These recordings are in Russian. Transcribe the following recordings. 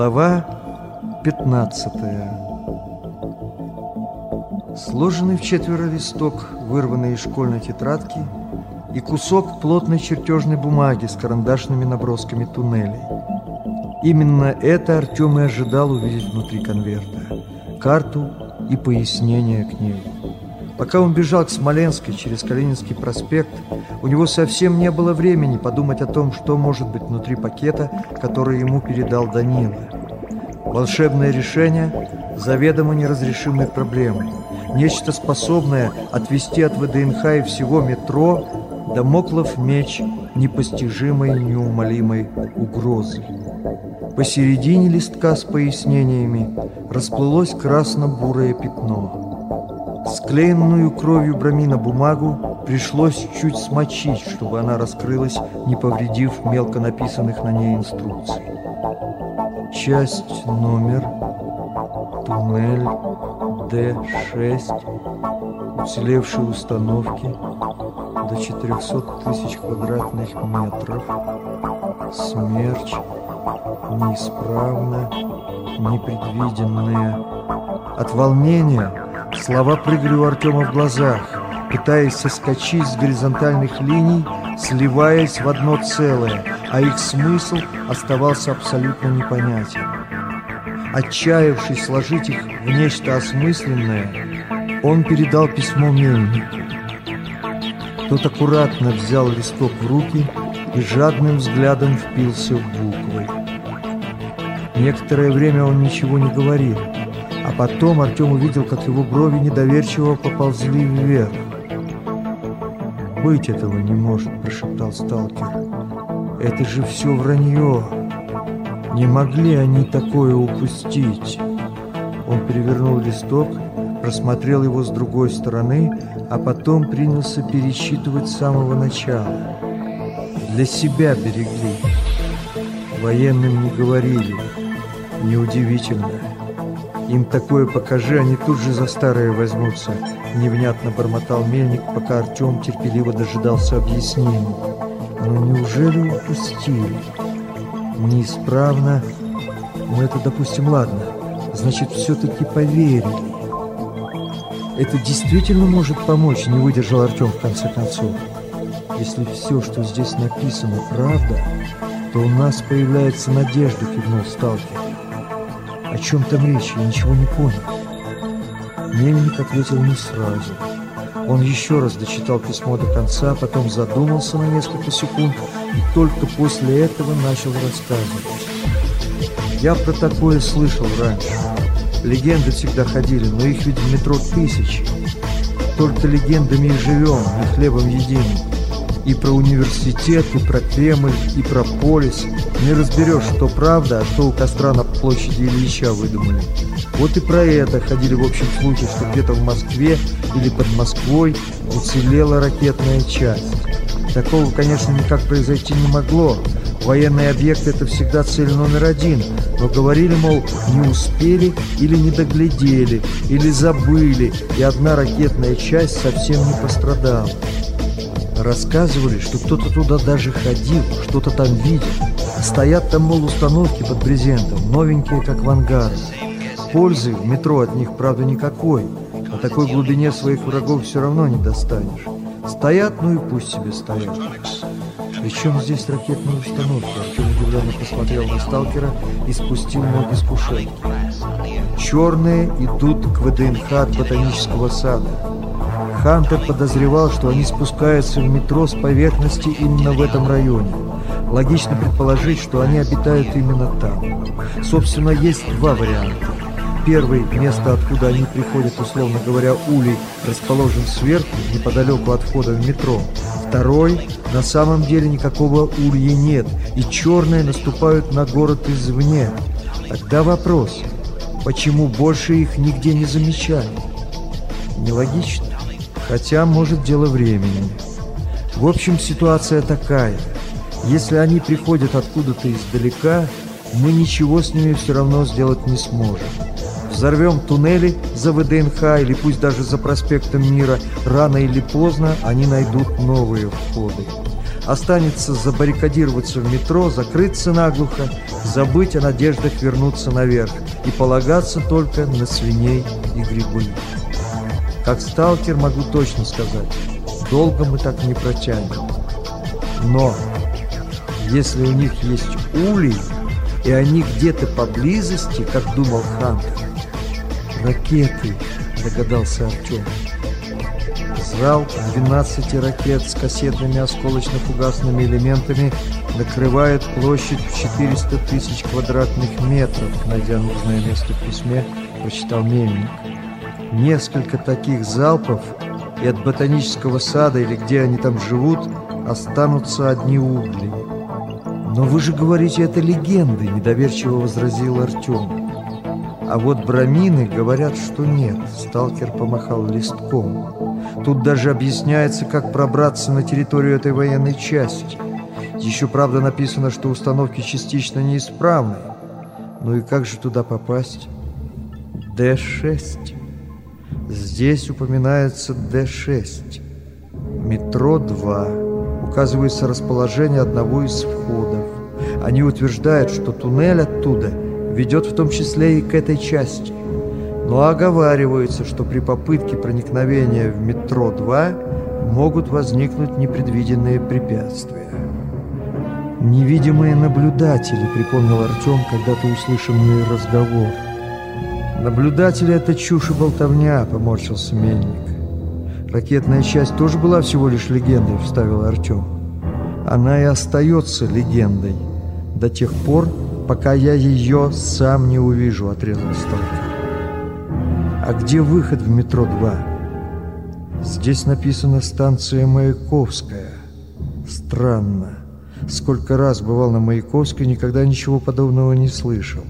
Глава 15 Сложенный в четверо листок, вырванный из школьной тетрадки, и кусок плотной чертежной бумаги с карандашными набросками туннелей. Именно это Артем и ожидал увидеть внутри конверта. Карту и пояснение к ней. Пока он бежал к Смоленской через Калининский проспект, у него совсем не было времени подумать о том, что может быть внутри пакета, который ему передал Данила. Волшебное решение заведомо неразрешимой проблемы. Нечто способное отвести от ВДНХ и всего метро Дамоклов меч непостижимой неумолимой угрозы. Посередине листка с пояснениями расплылось красно-бурое пятно. Склеенную кровью бромина бумагу пришлось чуть смочить, чтобы она раскрылась, не повредив мелко написанных на ней инструкций. Часть номер, туннель Д6, уцелевшие установки до 400 тысяч квадратных метров, смерч, неисправно, непредвиденные. От волнения Слова прыгали у Артема в глазах, пытаясь соскочить с горизонтальных линий, сливаясь в одно целое, а их смысл оставался абсолютно непонятен. Отчаявшись сложить их в нечто осмысленное, он передал письмо мельнику. Тот аккуратно взял листок в руки и жадным взглядом впился в буквы. Некоторое время он ничего не говорил. А потом Артем увидел, как его брови недоверчиво поползли вверх. «Быть этого не может», – прошептал сталкер. «Это же все вранье. Не могли они такое упустить». Он перевернул листок, просмотрел его с другой стороны, а потом принялся пересчитывать с самого начала. Для себя берегли. Военным не говорили. Неудивительно. Им такое покажи, они тут же за старое возьмутся. Невнятно бормотал мельник, пока Артем терпеливо дожидался объяснений. Но неужели упустили? Неисправно. Ну это, допустим, ладно. Значит, все-таки поверили. Это действительно может помочь, не выдержал Артем в конце концов. Если все, что здесь написано, правда, то у нас появляется надежда, кивнул сталкер. О чем там речь? Я ничего не понял. Мельник ответил не сразу. Он еще раз дочитал письмо до конца, потом задумался на несколько секунд и только после этого начал рассказывать. Я про такое слышал раньше. Легенды всегда ходили, но их ведь в метро тысячи. Только легендами и живем, не хлебом едим. И про университет, и про Кремль, и про полис. Не разберешь, что правда, а что у костра на площади Ильича выдумали. Вот и про это ходили в общем слухи, что где-то в Москве или под Москвой уцелела ракетная часть. Такого, конечно, никак произойти не могло. Военный объект – это всегда цель номер один. Но говорили, мол, не успели или не доглядели, или забыли, и одна ракетная часть совсем не пострадала. Рассказывали, что кто-то туда даже ходил, что-то там видел. Стоят там, мол, установки под брезентом, новенькие, как в ангаре. Пользы в метро от них, правда, никакой. На такой глубине своих врагов все равно не достанешь. Стоят, ну и пусть себе стоят. Причем здесь ракетные установки? Артем удивленно посмотрел на сталкера и спустил ноги с кушетки. Черные идут к ВДНХ от ботанического сада. Хантер подозревал, что они спускаются в метро с поверхности именно в этом районе. Логично предположить, что они обитают именно там. Собственно, есть два варианта. Первый – место, откуда они приходят, условно говоря, улей, расположен сверху, неподалеку от входа в метро. Второй – на самом деле никакого улья нет, и черные наступают на город извне. Тогда вопрос – почему больше их нигде не замечали? Нелогично. Хотя, может, дело времени. В общем, ситуация такая. Если они приходят откуда-то издалека, мы ничего с ними все равно сделать не сможем. Взорвем туннели за ВДНХ или пусть даже за проспектом Мира, рано или поздно они найдут новые входы. Останется забаррикадироваться в метро, закрыться наглухо, забыть о надеждах вернуться наверх и полагаться только на свиней и грибы. Как сталкер могу точно сказать, долго мы так не протянем. Но если у них есть улей, и они где-то поблизости, как думал Хантер, ракеты, догадался Артем. Залп 12 ракет с кассетными осколочно-фугасными элементами накрывает площадь в 400 тысяч квадратных метров, найдя нужное место в письме, прочитал Мельник. Несколько таких залпов, и от ботанического сада или где они там живут, останутся одни угли. «Но вы же говорите, это легенды», — недоверчиво возразил Артем. «А вот брамины говорят, что нет», — сталкер помахал листком. «Тут даже объясняется, как пробраться на территорию этой военной части. Еще, правда, написано, что установки частично неисправны. Ну и как же туда попасть?» «Д-6». Здесь упоминается Д-6. Метро 2. Указывается расположение одного из входов. Они утверждают, что туннель оттуда ведет в том числе и к этой части. Но оговаривается, что при попытке проникновения в метро 2 могут возникнуть непредвиденные препятствия. «Невидимые наблюдатели», — припомнил Артем когда-то услышанный разговор. «Наблюдатели — это чушь и болтовня», — поморщился Мельник. «Ракетная часть тоже была всего лишь легендой», — вставил Артем. «Она и остается легендой до тех пор, пока я ее сам не увижу», — отрезал сталкер. «А где выход в метро-2?» «Здесь написано станция Маяковская. Странно. Сколько раз бывал на Маяковской, никогда ничего подобного не слышал».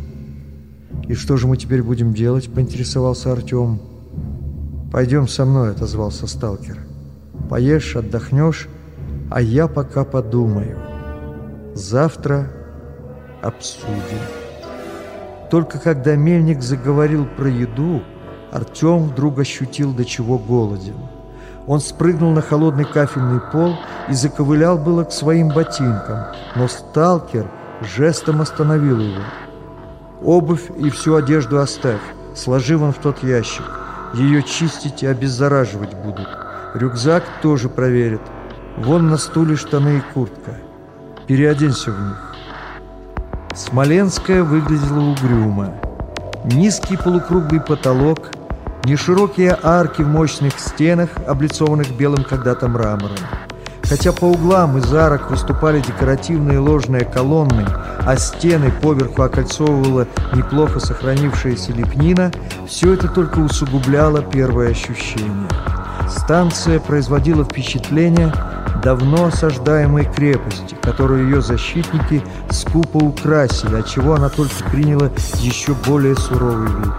«И что же мы теперь будем делать?» – поинтересовался Артем. «Пойдем со мной», – отозвался сталкер. «Поешь, отдохнешь, а я пока подумаю. Завтра обсудим». Только когда мельник заговорил про еду, Артем вдруг ощутил, до чего голоден. Он спрыгнул на холодный кафельный пол и заковылял было к своим ботинкам, но сталкер жестом остановил его. Обувь и всю одежду оставь, сложи вон в тот ящик. Ее чистить и обеззараживать будут. Рюкзак тоже проверят. Вон на стуле штаны и куртка. Переоденься в них. Смоленская выглядела угрюмо. Низкий полукруглый потолок, неширокие арки в мощных стенах, облицованных белым когда-то мрамором. Хотя по углам из арок выступали декоративные ложные колонны, а стены поверху окольцовывала неплохо сохранившаяся лепнина, все это только усугубляло первое ощущение. Станция производила впечатление давно осаждаемой крепости, которую ее защитники скупо украсили, отчего она только приняла еще более суровый вид.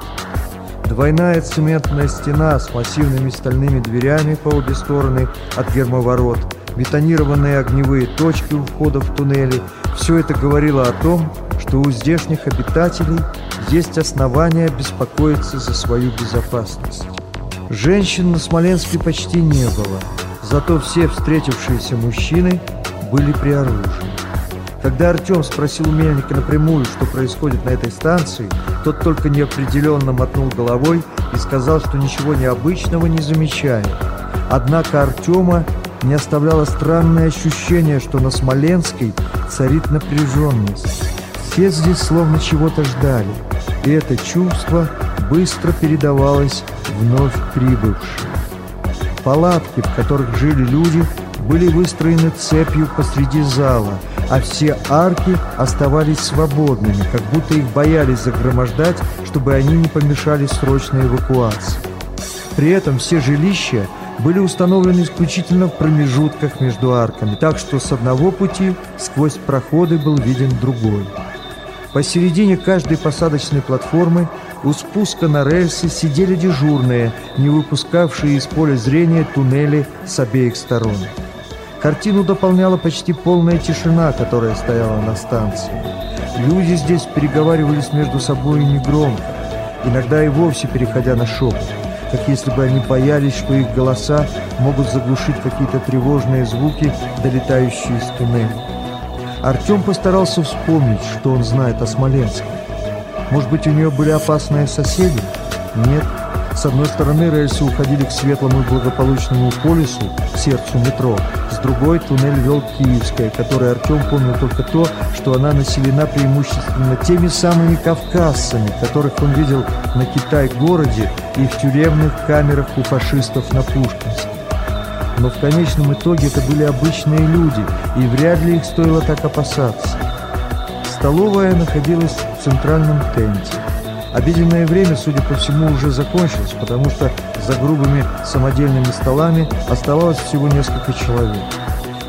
Двойная цементная стена с массивными стальными дверями по обе стороны от гермоворот – бетонированные огневые точки у входа в туннели – все это говорило о том, что у здешних обитателей есть основания беспокоиться за свою безопасность. Женщин на Смоленске почти не было, зато все встретившиеся мужчины были при оружии. Когда Артем спросил у Мельника напрямую, что происходит на этой станции, тот только неопределенно мотнул головой и сказал, что ничего необычного не замечает. Однако Артема не оставляло странное ощущение, что на Смоленской царит напряженность. Все здесь словно чего-то ждали, и это чувство быстро передавалось вновь прибывшим. Палатки, в которых жили люди, были выстроены цепью посреди зала, а все арки оставались свободными, как будто их боялись загромождать, чтобы они не помешали срочной эвакуации. При этом все жилища были установлены исключительно в промежутках между арками, так что с одного пути сквозь проходы был виден другой. Посередине каждой посадочной платформы у спуска на рельсы сидели дежурные, не выпускавшие из поля зрения туннели с обеих сторон. Картину дополняла почти полная тишина, которая стояла на станции. Люди здесь переговаривались между собой негромко, иногда и вовсе переходя на шепот. как если бы они боялись, что их голоса могут заглушить какие-то тревожные звуки, долетающие из туннеля. Артем постарался вспомнить, что он знает о Смоленске. Может быть, у нее были опасные соседи? Нет. С одной стороны рельсы уходили к светлому и благополучному полюсу, сердцу метро. С другой туннель вел к Киевской, который Артем помнил только то, что она населена преимущественно теми самыми кавказцами, которых он видел на Китай-городе и в тюремных камерах у фашистов на Пушкинске. Но в конечном итоге это были обычные люди, и вряд ли их стоило так опасаться. Столовая находилась центральном тенте. Обеденное время, судя по всему, уже закончилось, потому что за грубыми самодельными столами оставалось всего несколько человек.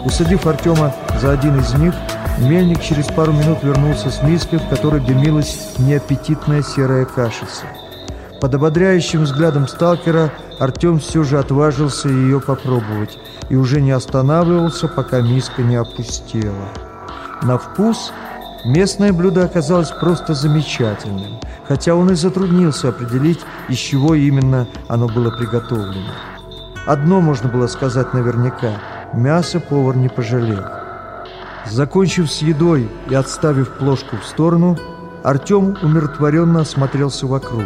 Усадив Артема за один из них, Мельник через пару минут вернулся с миской, в которой дымилась неаппетитная серая кашица. Под ободряющим взглядом сталкера Артем все же отважился ее попробовать и уже не останавливался, пока миска не опустела. На вкус местное блюдо оказалось просто замечательным – хотя он и затруднился определить, из чего именно оно было приготовлено. Одно можно было сказать наверняка – мясо повар не пожалел. Закончив с едой и отставив плошку в сторону, Артем умиротворенно осмотрелся вокруг.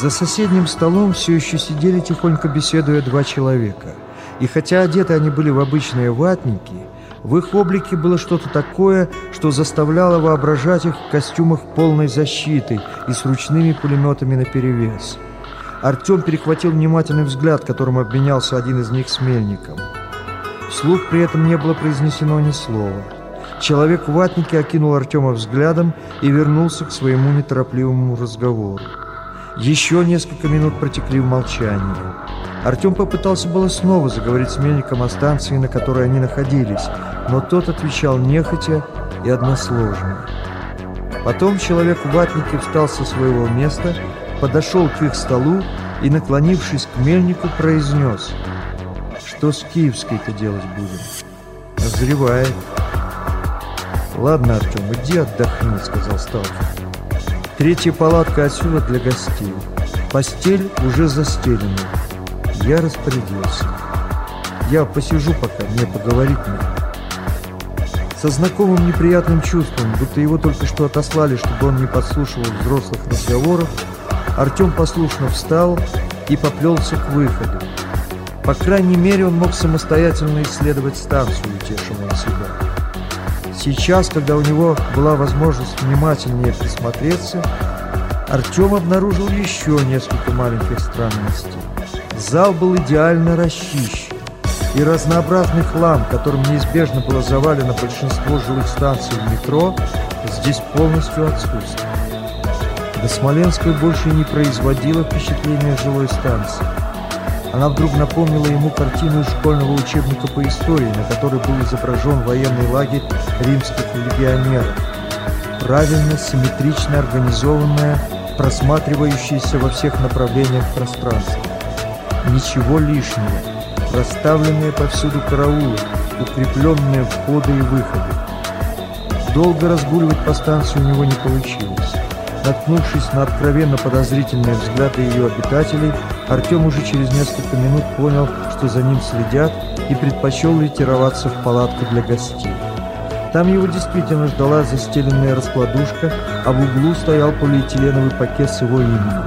За соседним столом все еще сидели тихонько беседуя два человека. И хотя одеты они были в обычные ватники – в их облике было что-то такое, что заставляло воображать их в костюмах полной защиты и с ручными пулеметами наперевес. Артем перехватил внимательный взгляд, которым обменялся один из них с Мельником. Вслух при этом не было произнесено ни слова. Человек в ватнике окинул Артема взглядом и вернулся к своему неторопливому разговору. Еще несколько минут протекли в молчании. Артем попытался было снова заговорить с Мельником о станции, на которой они находились, но тот отвечал нехотя и односложно. Потом человек в ватнике встал со своего места, подошел к их столу и, наклонившись к мельнику, произнес «Что с Киевской-то делать будем?» «Назревает». «Ладно, Артем, иди отдохни», — сказал сталкер. «Третья палатка отсюда для гостей. Постель уже застелена. Я распорядился. Я посижу пока, мне поговорить надо». Со знакомым неприятным чувством, будто его только что отослали, чтобы он не подслушивал взрослых разговоров, Артем послушно встал и поплелся к выходу. По крайней мере, он мог самостоятельно исследовать станцию, утешил себя. Сейчас, когда у него была возможность внимательнее присмотреться, Артем обнаружил еще несколько маленьких странностей. Зал был идеально расчищен и разнообразный хлам, которым неизбежно было завалено большинство жилых станций в метро, здесь полностью отсутствует. До Смоленской больше не производила впечатления жилой станции. Она вдруг напомнила ему картину из школьного учебника по истории, на которой был изображен военный лагерь римских легионеров. Правильно, симметрично организованная, просматривающаяся во всех направлениях пространство. Ничего лишнего – расставленные повсюду караулы, укрепленные входы и выходы. Долго разгуливать по станции у него не получилось. Наткнувшись на откровенно подозрительные взгляды ее обитателей, Артем уже через несколько минут понял, что за ним следят, и предпочел ретироваться в палатку для гостей. Там его действительно ждала застеленная раскладушка, а в углу стоял полиэтиленовый пакет с его именем.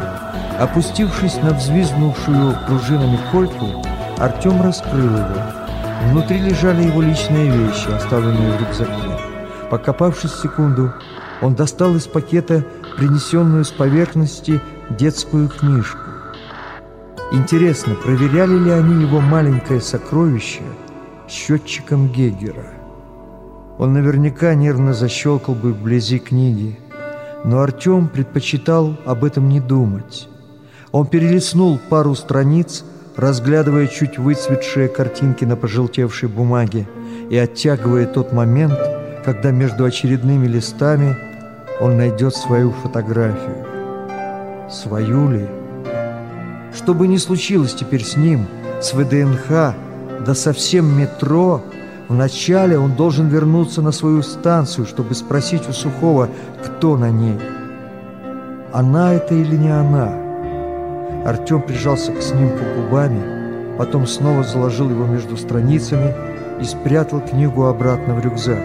Опустившись на взвизгнувшую пружинами койку, Артем раскрыл его. Внутри лежали его личные вещи, оставленные в рюкзаке. Покопавшись секунду, он достал из пакета принесенную с поверхности детскую книжку. Интересно, проверяли ли они его маленькое сокровище счетчиком Гегера? Он наверняка нервно защелкал бы вблизи книги, но Артем предпочитал об этом не думать. Он перелистнул пару страниц, разглядывая чуть выцветшие картинки на пожелтевшей бумаге и оттягивая тот момент, когда между очередными листами он найдет свою фотографию. Свою ли? Что бы ни случилось теперь с ним, с ВДНХ, да совсем метро, вначале он должен вернуться на свою станцию, чтобы спросить у Сухого, кто на ней. Она это или не она? Артем прижался к снимку губами, потом снова заложил его между страницами и спрятал книгу обратно в рюкзак.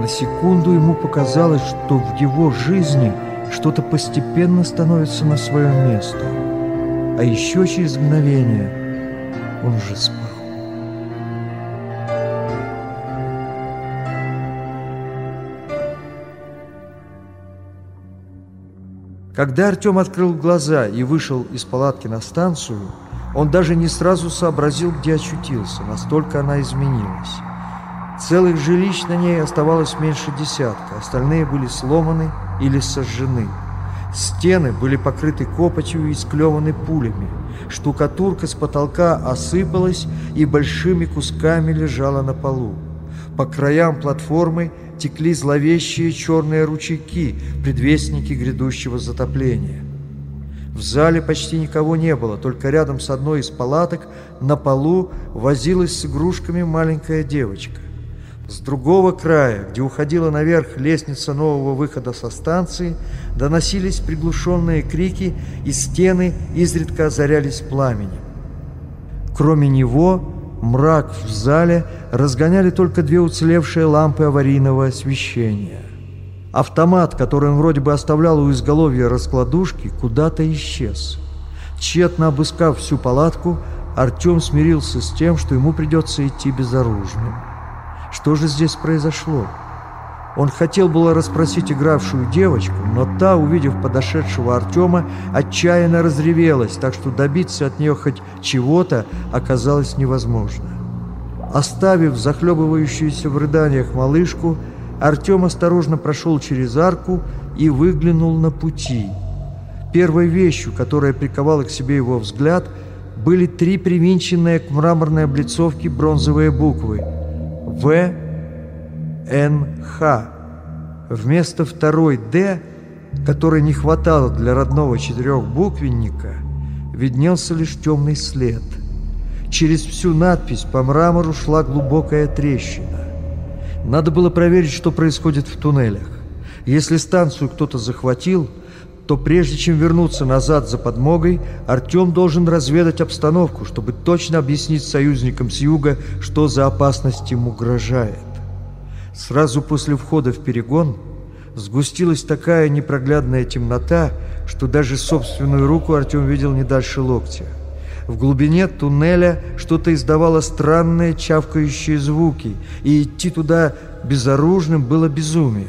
На секунду ему показалось, что в его жизни что-то постепенно становится на свое место. А еще через мгновение он уже спал. Когда Артем открыл глаза и вышел из палатки на станцию, он даже не сразу сообразил, где очутился, настолько она изменилась. Целых жилищ на ней оставалось меньше десятка, остальные были сломаны или сожжены. Стены были покрыты копотью и склеваны пулями. Штукатурка с потолка осыпалась и большими кусками лежала на полу. По краям платформы текли зловещие черные ручейки, предвестники грядущего затопления. В зале почти никого не было, только рядом с одной из палаток на полу возилась с игрушками маленькая девочка. С другого края, где уходила наверх лестница нового выхода со станции, доносились приглушенные крики, и стены изредка озарялись пламенем. Кроме него, мрак в зале разгоняли только две уцелевшие лампы аварийного освещения. Автомат, который он вроде бы оставлял у изголовья раскладушки, куда-то исчез. Тщетно обыскав всю палатку, Артем смирился с тем, что ему придется идти безоружным. Что же здесь произошло? Он хотел было расспросить игравшую девочку, но та, увидев подошедшего Артема, отчаянно разревелась, так что добиться от нее хоть чего-то оказалось невозможно. Оставив захлебывающуюся в рыданиях малышку, Артем осторожно прошел через арку и выглянул на пути. Первой вещью, которая приковала к себе его взгляд, были три привинченные к мраморной облицовке бронзовые буквы «В», НХ. Вместо второй Д, которой не хватало для родного четырехбуквенника, виднелся лишь темный след. Через всю надпись по мрамору шла глубокая трещина. Надо было проверить, что происходит в туннелях. Если станцию кто-то захватил, то прежде чем вернуться назад за подмогой, Артем должен разведать обстановку, чтобы точно объяснить союзникам с юга, что за опасность им угрожает. Сразу после входа в перегон сгустилась такая непроглядная темнота, что даже собственную руку Артем видел не дальше локтя. В глубине туннеля что-то издавало странные чавкающие звуки, и идти туда безоружным было безумием.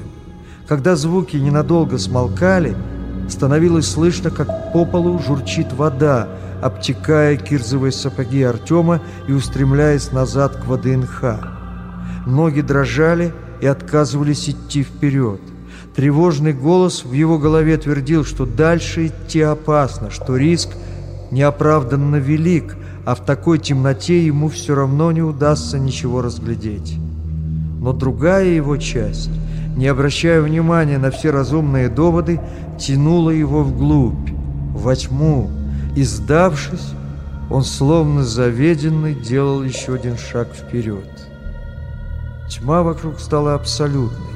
Когда звуки ненадолго смолкали, становилось слышно, как по полу журчит вода, обтекая кирзовые сапоги Артема и устремляясь назад к ВДНХ. Ноги дрожали и отказывались идти вперед. Тревожный голос в его голове твердил, что дальше идти опасно, что риск неоправданно велик, а в такой темноте ему все равно не удастся ничего разглядеть. Но другая его часть, не обращая внимания на все разумные доводы, тянула его вглубь, во тьму, и, сдавшись, он словно заведенный делал еще один шаг вперед. Тьма вокруг стала абсолютной.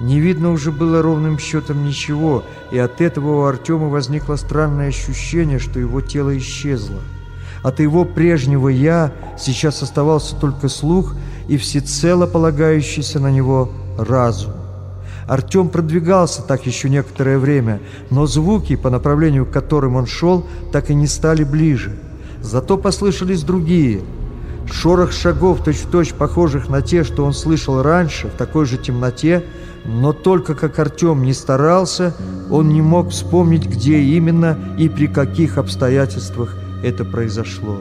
Не видно уже было ровным счетом ничего, и от этого у Артема возникло странное ощущение, что его тело исчезло. От его прежнего «я» сейчас оставался только слух и всецело полагающийся на него разум. Артем продвигался так еще некоторое время, но звуки, по направлению к которым он шел, так и не стали ближе. Зато послышались другие – Шорох шагов, точь-в-точь -точь похожих на те, что он слышал раньше, в такой же темноте, но только как Артем не старался, он не мог вспомнить, где именно и при каких обстоятельствах это произошло.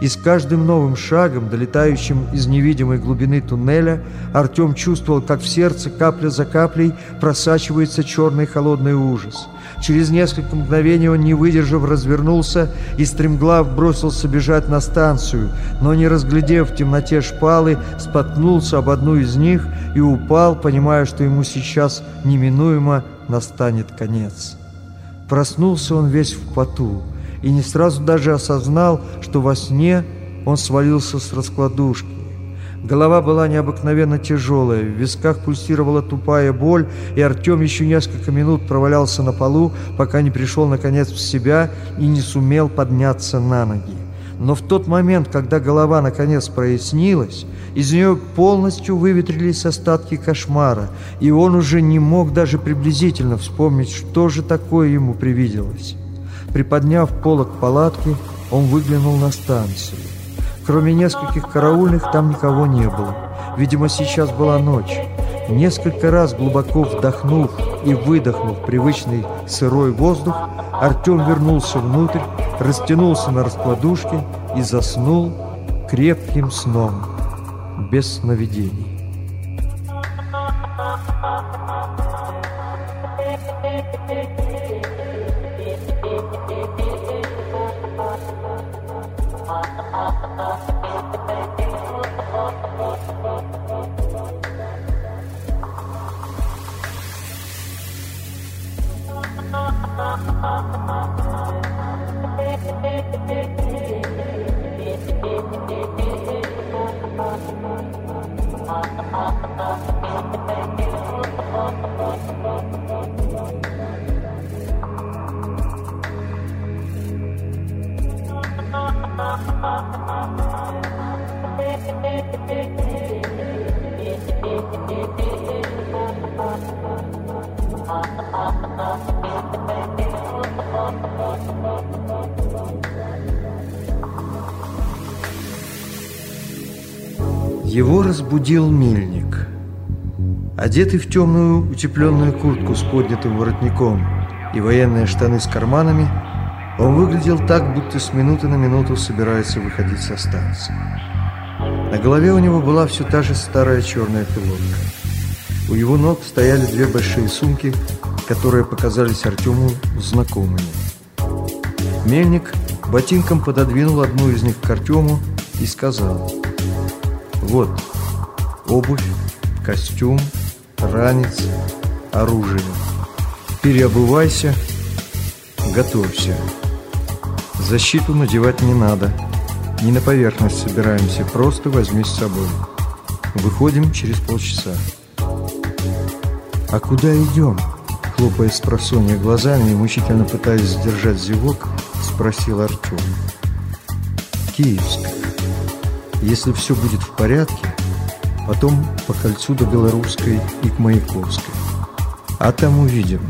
И с каждым новым шагом, долетающим из невидимой глубины туннеля, Артем чувствовал, как в сердце капля за каплей просачивается черный холодный ужас – Через несколько мгновений он, не выдержав, развернулся и стремглав бросился бежать на станцию, но, не разглядев в темноте шпалы, споткнулся об одну из них и упал, понимая, что ему сейчас неминуемо настанет конец. Проснулся он весь в поту и не сразу даже осознал, что во сне он свалился с раскладушки. Голова была необыкновенно тяжелая, в висках пульсировала тупая боль, и Артем еще несколько минут провалялся на полу, пока не пришел наконец в себя и не сумел подняться на ноги. Но в тот момент, когда голова наконец прояснилась, из нее полностью выветрились остатки кошмара, и он уже не мог даже приблизительно вспомнить, что же такое ему привиделось. Приподняв полок палатки, он выглянул на станцию. Кроме нескольких караульных, там никого не было. Видимо, сейчас была ночь. Несколько раз глубоко вдохнув и выдохнув привычный сырой воздух, Артем вернулся внутрь, растянулся на раскладушке и заснул крепким сном, без сновидений. Разбудил мельник. Одетый в темную утепленную куртку с поднятым воротником и военные штаны с карманами, он выглядел так, будто с минуты на минуту собирается выходить со станции. На голове у него была все та же старая черная пилотка. У его ног стояли две большие сумки, которые показались Артему знакомыми. Мельник ботинком пододвинул одну из них к Артему и сказал «Вот, обувь, костюм, ранец, оружие. Переобувайся, готовься. Защиту надевать не надо». Не на поверхность собираемся, просто возьми с собой. Выходим через полчаса. А куда идем? Хлопая с просонья глазами и мучительно пытаясь сдержать зевок, спросил Артем. Киевская. Если все будет в порядке, потом по кольцу до Белорусской и к Маяковской. А там увидим.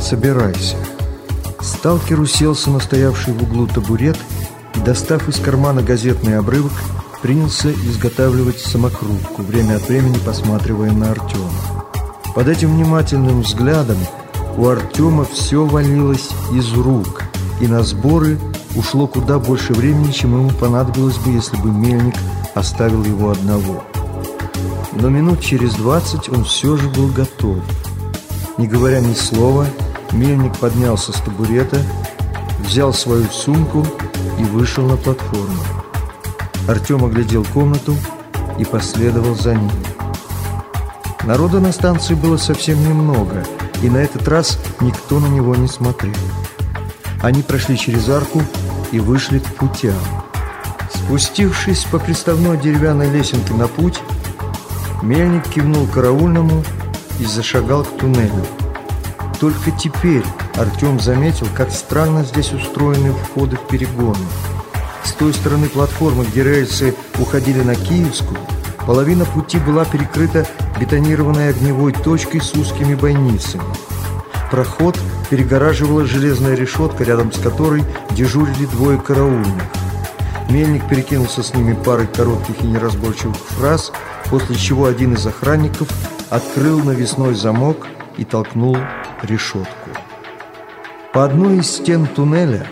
Собирайся. Сталкер уселся на стоявший в углу табурет достав из кармана газетный обрывок, принялся изготавливать самокрутку, время от времени посматривая на Артема. Под этим внимательным взглядом у Артема все валилось из рук, и на сборы ушло куда больше времени, чем ему понадобилось бы, если бы мельник оставил его одного. Но минут через двадцать он все же был готов. Не говоря ни слова, мельник поднялся с табурета, взял свою сумку и вышел на платформу. Артем оглядел комнату и последовал за ним. Народа на станции было совсем немного, и на этот раз никто на него не смотрел. Они прошли через арку и вышли к путям. Спустившись по приставной деревянной лесенке на путь, мельник кивнул караульному и зашагал к туннелю. Только теперь Артем заметил, как странно здесь устроены входы в перегоны. С той стороны платформы, где рельсы уходили на Киевскую, половина пути была перекрыта бетонированной огневой точкой с узкими бойницами. Проход перегораживала железная решетка, рядом с которой дежурили двое караульных. Мельник перекинулся с ними парой коротких и неразборчивых фраз, после чего один из охранников открыл навесной замок и толкнул решетку. По одной из стен туннеля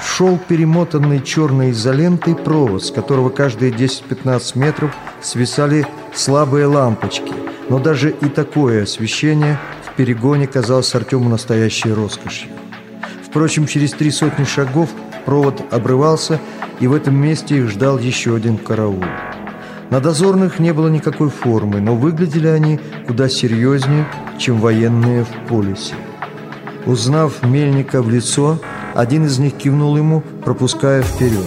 шел перемотанный черной изолентой провод, с которого каждые 10-15 метров свисали слабые лампочки. Но даже и такое освещение в перегоне казалось Артему настоящей роскошью. Впрочем, через три сотни шагов провод обрывался, и в этом месте их ждал еще один караул. На дозорных не было никакой формы, но выглядели они куда серьезнее, чем военные в полисе. Узнав Мельника в лицо, один из них кивнул ему, пропуская вперед.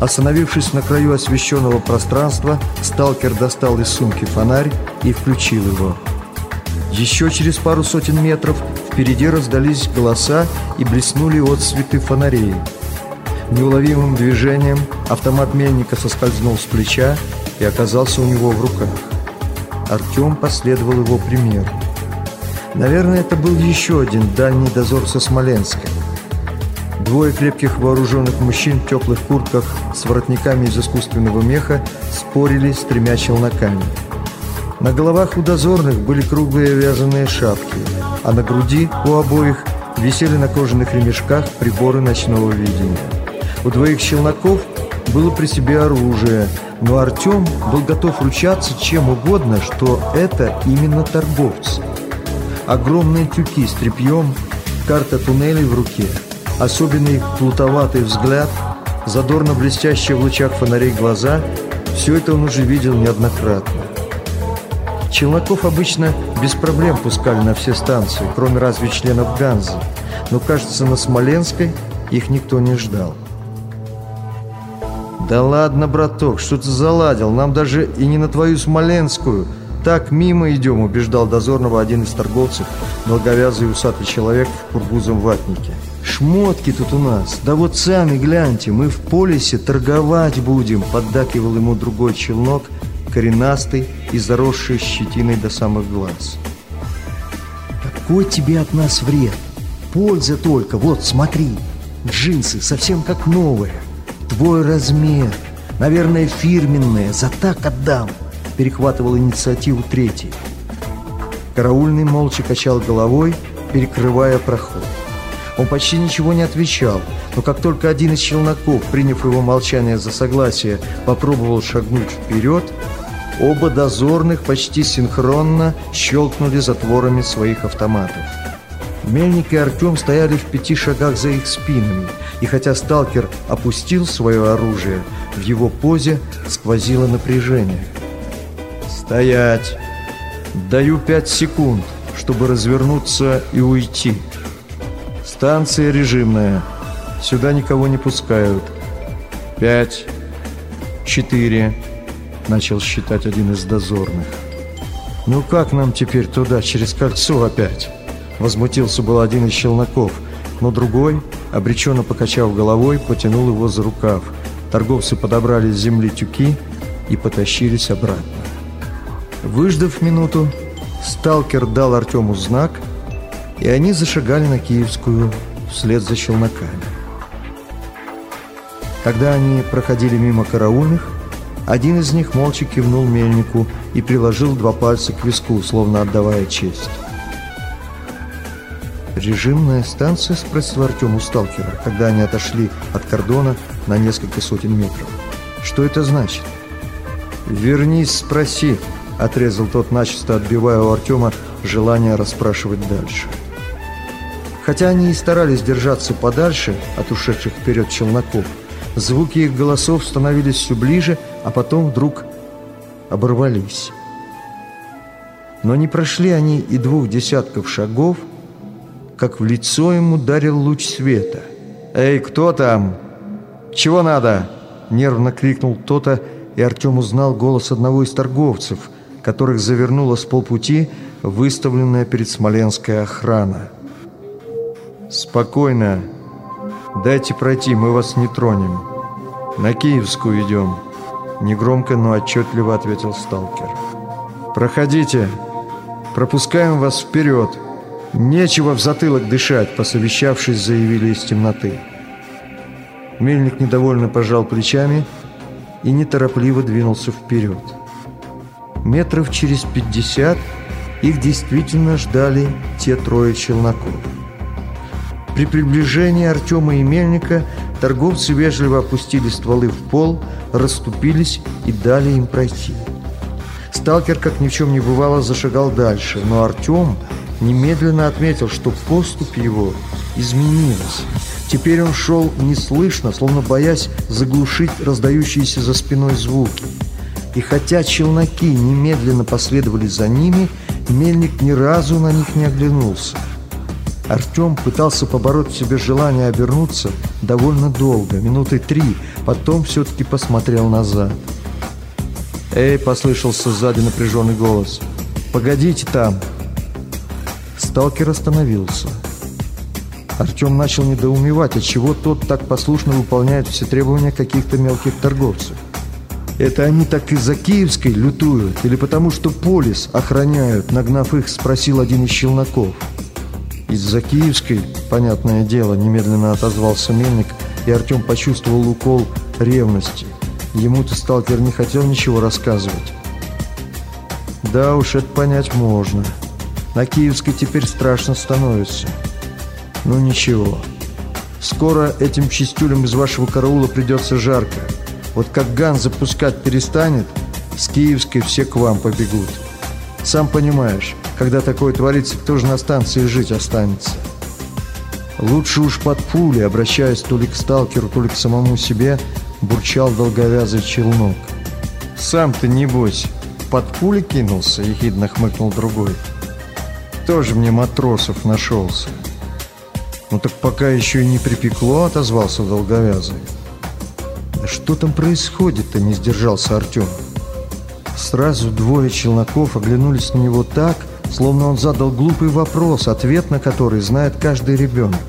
Остановившись на краю освещенного пространства, сталкер достал из сумки фонарь и включил его. Еще через пару сотен метров впереди раздались голоса и блеснули отсветы фонарей. Неуловимым движением автомат мельника соскользнул с плеча и оказался у него в руках. Артем последовал его примеру. Наверное, это был еще один дальний дозор со Смоленска. Двое крепких вооруженных мужчин в теплых куртках с воротниками из искусственного меха спорили с тремя челноками. На головах у дозорных были круглые вязаные шапки, а на груди у обоих висели на кожаных ремешках приборы ночного видения. У двоих челноков было при себе оружие, но Артем был готов ручаться чем угодно, что это именно торговцы. Огромные тюки с тряпьем, карта туннелей в руке – особенный плутоватый взгляд, задорно блестящие в лучах фонарей глаза – все это он уже видел неоднократно. Челноков обычно без проблем пускали на все станции, кроме разве членов Ганзы, но, кажется, на Смоленской их никто не ждал. «Да ладно, браток, что ты заладил? Нам даже и не на твою Смоленскую. Так мимо идем», — убеждал дозорного один из торговцев, долговязый усатый человек в кургузом ватнике. Шмотки тут у нас. Да вот сами гляньте, мы в полисе торговать будем, поддакивал ему другой челнок, коренастый и заросший щетиной до самых глаз. Какой тебе от нас вред? Польза только, вот смотри. Джинсы совсем как новые. Твой размер. Наверное, фирменные. За так отдам. Перехватывал инициативу третий. Караульный молча качал головой, перекрывая проход. Он почти ничего не отвечал, но как только один из челноков, приняв его молчание за согласие, попробовал шагнуть вперед, оба дозорных почти синхронно щелкнули затворами своих автоматов. Мельник и Артем стояли в пяти шагах за их спинами, и хотя сталкер опустил свое оружие, в его позе сквозило напряжение. «Стоять! Даю пять секунд, чтобы развернуться и уйти». Станция режимная. Сюда никого не пускают. Пять, четыре, начал считать один из дозорных. Ну как нам теперь туда, через кольцо опять? Возмутился был один из челноков, но другой, обреченно покачав головой, потянул его за рукав. Торговцы подобрали с земли тюки и потащились обратно. Выждав минуту, сталкер дал Артему знак – и они зашагали на Киевскую вслед за челноками. Когда они проходили мимо караульных, один из них молча кивнул мельнику и приложил два пальца к виску, словно отдавая честь. «Режимная станция?» – спросил Артем у сталкера, когда они отошли от кордона на несколько сотен метров. «Что это значит?» «Вернись, спроси», – отрезал тот, начисто отбивая у Артема желание расспрашивать дальше. Хотя они и старались держаться подальше от ушедших вперед челноков, звуки их голосов становились все ближе, а потом вдруг оборвались. Но не прошли они и двух десятков шагов, как в лицо ему ударил луч света. «Эй, кто там? Чего надо?» Нервно крикнул кто-то, и Артем узнал голос одного из торговцев, которых завернула с полпути выставленная перед Смоленской охрана. «Спокойно. Дайте пройти, мы вас не тронем. На Киевскую идем», — негромко, но отчетливо ответил сталкер. «Проходите. Пропускаем вас вперед. Нечего в затылок дышать», — посовещавшись, заявили из темноты. Мельник недовольно пожал плечами и неторопливо двинулся вперед. Метров через пятьдесят их действительно ждали те трое челноков. При приближении Артема и Мельника торговцы вежливо опустили стволы в пол, расступились и дали им пройти. Сталкер, как ни в чем не бывало, зашагал дальше, но Артем немедленно отметил, что поступь его изменилась. Теперь он шел неслышно, словно боясь заглушить раздающиеся за спиной звуки. И хотя челноки немедленно последовали за ними, мельник ни разу на них не оглянулся. Артем пытался побороть в себе желание обернуться довольно долго, минуты три, потом все-таки посмотрел назад. «Эй!» — послышался сзади напряженный голос. «Погодите там!» Сталкер остановился. Артем начал недоумевать, отчего тот так послушно выполняет все требования каких-то мелких торговцев. Это они так из-за Киевской лютуют? Или потому что полис охраняют, нагнав их, спросил один из челноков. Из-за Киевской, понятное дело, немедленно отозвался Мельник, и Артем почувствовал укол ревности. Ему-то сталкер не хотел ничего рассказывать. Да уж, это понять можно. На Киевской теперь страшно становится. Ну ничего. Скоро этим чистюлям из вашего караула придется жарко. Вот как ган запускать перестанет, с Киевской все к вам побегут. Сам понимаешь, когда такое творится, кто же на станции жить останется? Лучше уж под пули, обращаясь то ли к сталкеру, то ли к самому себе, бурчал долговязый челнок. «Сам ты, небось, под пули кинулся?» — ехидно хмыкнул другой. «Тоже мне матросов нашелся». «Ну так пока еще и не припекло», — отозвался долговязый. «Да что там происходит-то?» — не сдержался Артем. Сразу двое челноков оглянулись на него так, словно он задал глупый вопрос, ответ на который знает каждый ребенок.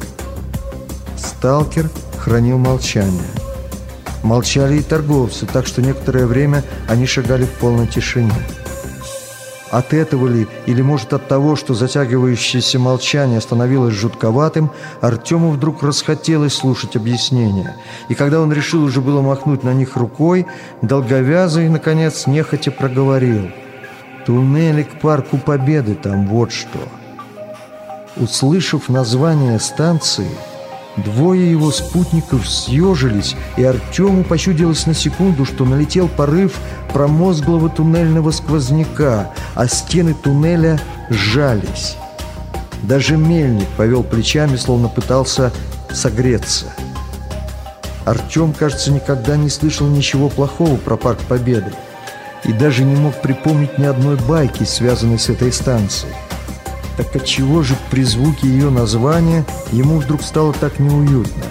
Сталкер хранил молчание. Молчали и торговцы, так что некоторое время они шагали в полной тишине. От этого ли, или может от того, что затягивающееся молчание становилось жутковатым, Артему вдруг расхотелось слушать объяснения. И когда он решил уже было махнуть на них рукой, долговязый, наконец, нехотя проговорил. «Туннели к парку Победы там вот что». Услышав название станции, Двое его спутников съежились, и Артему почудилось на секунду, что налетел порыв промозглого туннельного сквозняка, а стены туннеля сжались. Даже мельник повел плечами, словно пытался согреться. Артем, кажется, никогда не слышал ничего плохого про Парк Победы и даже не мог припомнить ни одной байки, связанной с этой станцией. Так отчего же при звуке ее названия ему вдруг стало так неуютно?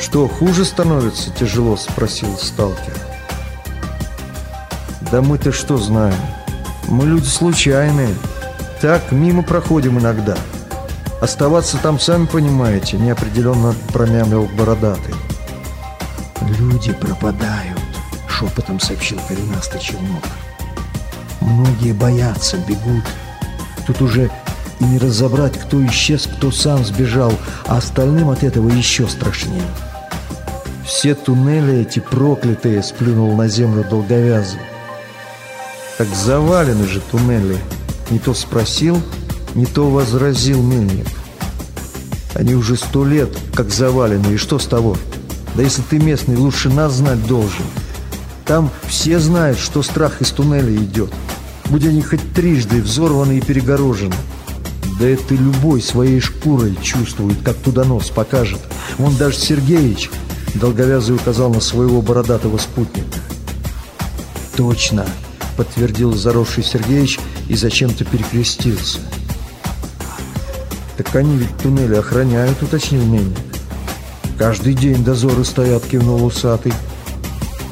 «Что, хуже становится?» – тяжело спросил сталкер. «Да мы-то что знаем? Мы люди случайные. Так, мимо проходим иногда. Оставаться там, сами понимаете, неопределенно промямлил бородатый». «Люди пропадают», — шепотом сообщил коренастый челнок. «Многие боятся, бегут». Тут уже и не разобрать, кто исчез, кто сам сбежал, а остальным от этого еще страшнее. Все туннели эти проклятые, сплюнул на землю долговязый. Так завалены же туннели. Не то спросил, не то возразил мельник. Они уже сто лет как завалены, и что с того? Да если ты местный, лучше нас знать должен. Там все знают, что страх из туннеля идет будь они хоть трижды взорваны и перегорожены. Да это любой своей шкурой чувствует, как туда нос покажет. Вон даже Сергеич, долговязый указал на своего бородатого спутника. «Точно!» — подтвердил заросший Сергеич и зачем-то перекрестился. «Так они ведь туннели охраняют», — уточнил Мельник. «Каждый день дозоры стоят», — кивнул усатый.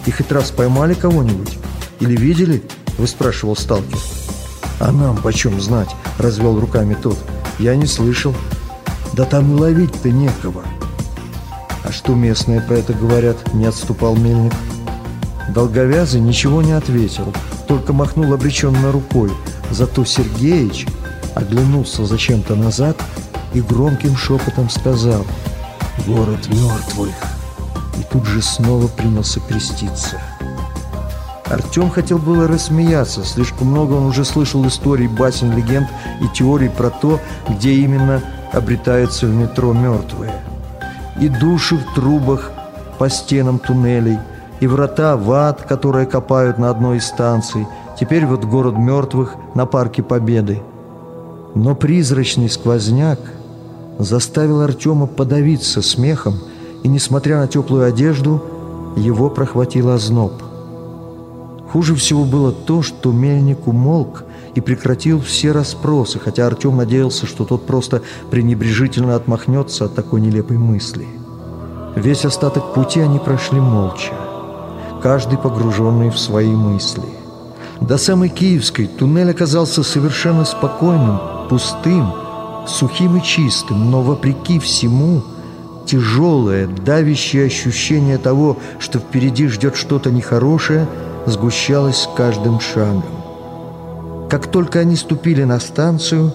«И хоть раз поймали кого-нибудь? Или видели?» — выспрашивал сталкер. «А нам почем знать?» — развел руками тот. «Я не слышал». «Да там и ловить-то некого». «А что местные про это говорят?» — не отступал мельник. Долговязый ничего не ответил, только махнул обреченно рукой. Зато Сергеич оглянулся зачем-то назад и громким шепотом сказал «Город мертвых!» и тут же снова принялся креститься. Артем хотел было рассмеяться, слишком много он уже слышал историй, басен, легенд и теорий про то, где именно обретаются в метро мертвые. И души в трубах по стенам туннелей, и врата в ад, которые копают на одной из станций, теперь вот город мертвых на Парке Победы. Но призрачный сквозняк заставил Артема подавиться смехом, и, несмотря на теплую одежду, его прохватил озноб. Хуже всего было то, что мельник умолк и прекратил все расспросы, хотя Артем надеялся, что тот просто пренебрежительно отмахнется от такой нелепой мысли. Весь остаток пути они прошли молча, каждый погруженный в свои мысли. До самой Киевской туннель оказался совершенно спокойным, пустым, сухим и чистым, но вопреки всему тяжелое, давящее ощущение того, что впереди ждет что-то нехорошее, сгущалось с каждым шагом. Как только они ступили на станцию,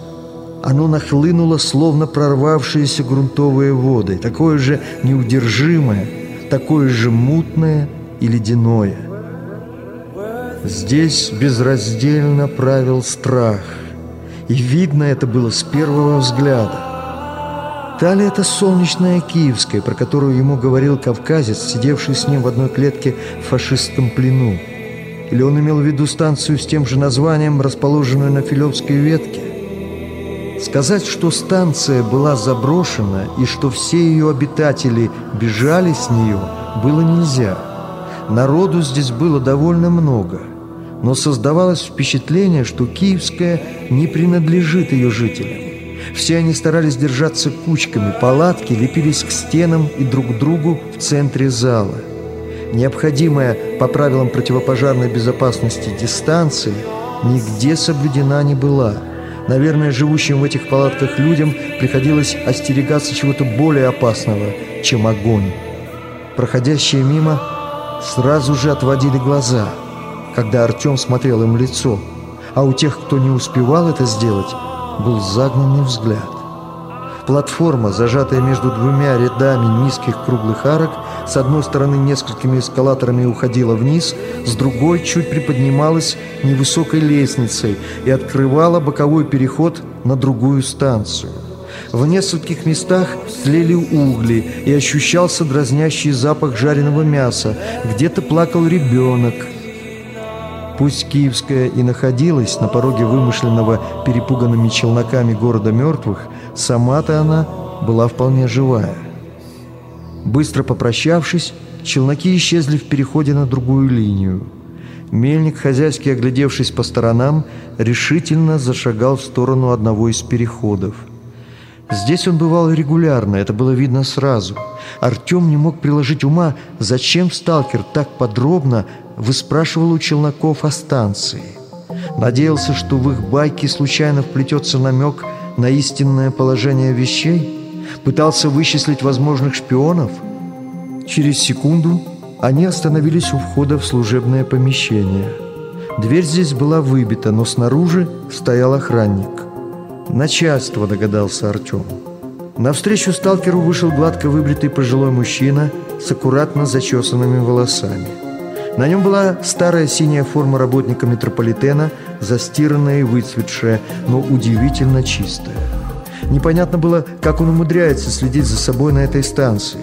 оно нахлынуло, словно прорвавшиеся грунтовые воды, такое же неудержимое, такое же мутное и ледяное. Здесь безраздельно правил страх, и видно это было с первого взгляда. Та ли это солнечная Киевская, про которую ему говорил кавказец, сидевший с ним в одной клетке в фашистском плену? Или он имел в виду станцию с тем же названием, расположенную на Филевской ветке? Сказать, что станция была заброшена и что все ее обитатели бежали с нее, было нельзя. Народу здесь было довольно много, но создавалось впечатление, что Киевская не принадлежит ее жителям. Все они старались держаться кучками, палатки лепились к стенам и друг к другу в центре зала – необходимая по правилам противопожарной безопасности дистанция нигде соблюдена не была. Наверное, живущим в этих палатках людям приходилось остерегаться чего-то более опасного, чем огонь. Проходящие мимо сразу же отводили глаза, когда Артем смотрел им в лицо, а у тех, кто не успевал это сделать, был загнанный взгляд. Платформа, зажатая между двумя рядами низких круглых арок, с одной стороны несколькими эскалаторами уходила вниз, с другой чуть приподнималась невысокой лестницей и открывала боковой переход на другую станцию. В нескольких местах тлели угли и ощущался дразнящий запах жареного мяса. Где-то плакал ребенок. Пусть Киевская и находилась на пороге вымышленного перепуганными челноками города мертвых, сама-то она была вполне живая. Быстро попрощавшись, челноки исчезли в переходе на другую линию. Мельник, хозяйски оглядевшись по сторонам, решительно зашагал в сторону одного из переходов. Здесь он бывал регулярно, это было видно сразу. Артем не мог приложить ума, зачем сталкер так подробно выспрашивал у челноков о станции. Надеялся, что в их байке случайно вплетется намек на истинное положение вещей? Пытался вычислить возможных шпионов? Через секунду они остановились у входа в служебное помещение. Дверь здесь была выбита, но снаружи стоял охранник. Начальство, догадался Артем. Навстречу сталкеру вышел гладко выбритый пожилой мужчина с аккуратно зачесанными волосами. На нем была старая синяя форма работника метрополитена, застиранная и выцветшая, но удивительно чистая. Непонятно было, как он умудряется следить за собой на этой станции.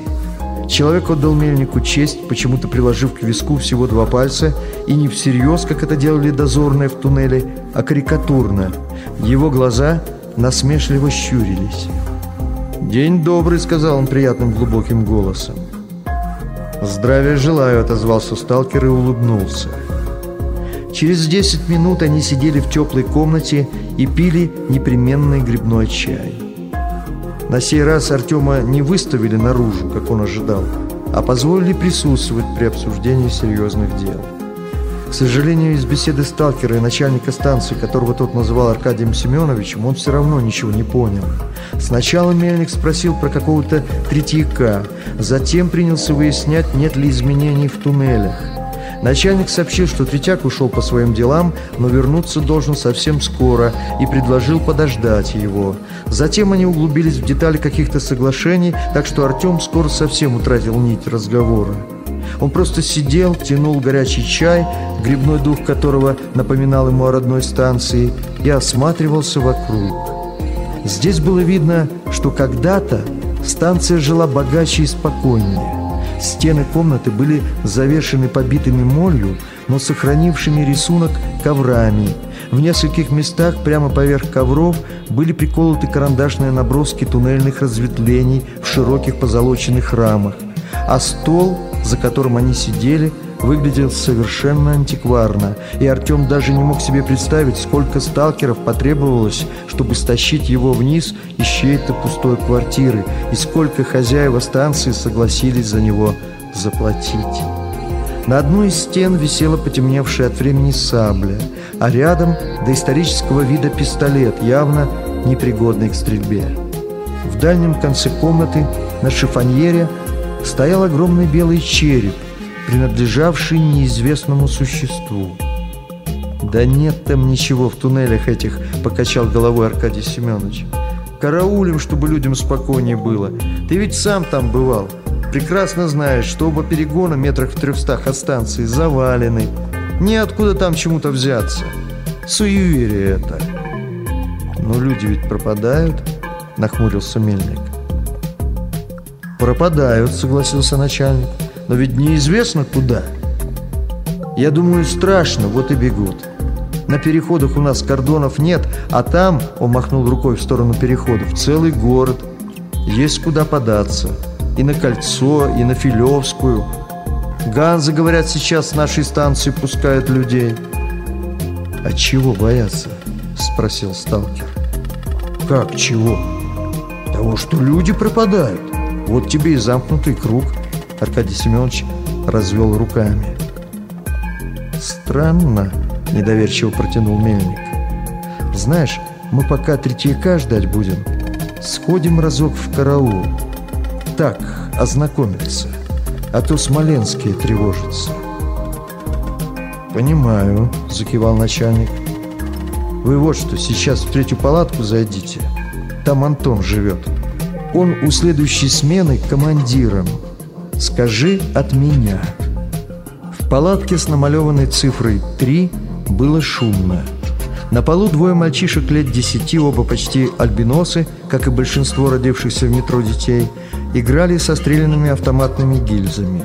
Человек отдал мельнику честь, почему-то приложив к виску всего два пальца, и не всерьез, как это делали дозорные в туннеле, а карикатурно. Его глаза насмешливо щурились. «День добрый», — сказал он приятным глубоким голосом. «Здравия желаю», — отозвался сталкер и улыбнулся. Через 10 минут они сидели в теплой комнате и пили непременный грибной чай. На сей раз Артема не выставили наружу, как он ожидал, а позволили присутствовать при обсуждении серьезных дел. К сожалению, из беседы сталкера и начальника станции, которого тот называл Аркадием Семеновичем, он все равно ничего не понял. Сначала Мельник спросил про какого-то третьяка, затем принялся выяснять, нет ли изменений в туннелях. Начальник сообщил, что Третьяк ушел по своим делам, но вернуться должен совсем скоро и предложил подождать его. Затем они углубились в детали каких-то соглашений, так что Артем скоро совсем утратил нить разговора. Он просто сидел, тянул горячий чай, грибной дух которого напоминал ему о родной станции, и осматривался вокруг. Здесь было видно, что когда-то станция жила богаче и спокойнее. Стены комнаты были завешены побитыми молью, но сохранившими рисунок коврами. В нескольких местах прямо поверх ковров были приколоты карандашные наброски туннельных разветвлений в широких позолоченных рамах. А стол, за которым они сидели, выглядел совершенно антикварно, и Артем даже не мог себе представить, сколько сталкеров потребовалось, чтобы стащить его вниз из чьей-то пустой квартиры, и сколько хозяева станции согласились за него заплатить. На одной из стен висела потемневшая от времени сабля, а рядом доисторического вида пистолет, явно непригодный к стрельбе. В дальнем конце комнаты на шифоньере стоял огромный белый череп, принадлежавший неизвестному существу. «Да нет там ничего в туннелях этих», — покачал головой Аркадий Семенович. «Караулим, чтобы людям спокойнее было. Ты ведь сам там бывал. Прекрасно знаешь, что оба перегона метрах в трехстах от станции завалены. Неоткуда там чему-то взяться. Суеверие это. Но люди ведь пропадают, нахмурился Мельник. Пропадают, согласился начальник. Но ведь неизвестно куда. Я думаю, страшно, вот и бегут. На переходах у нас кордонов нет, а там, он махнул рукой в сторону переходов, целый город. Есть куда податься и на Кольцо, и на Филевскую. Ганзы, говорят, сейчас с нашей станции пускают людей. «А чего бояться?» – спросил сталкер. «Как чего?» «Того, что люди пропадают. Вот тебе и замкнутый круг», – Аркадий Семенович развел руками. «Странно», – недоверчиво протянул Мельник. «Знаешь, мы пока третьяка ждать будем, сходим разок в караул» так, ознакомиться, а то смоленские тревожатся. «Понимаю», — закивал начальник. «Вы вот что, сейчас в третью палатку зайдите. Там Антон живет. Он у следующей смены командиром. Скажи от меня». В палатке с намалеванной цифрой 3 было шумно. На полу двое мальчишек лет десяти, оба почти альбиносы, как и большинство родившихся в метро детей, играли со стрелянными автоматными гильзами.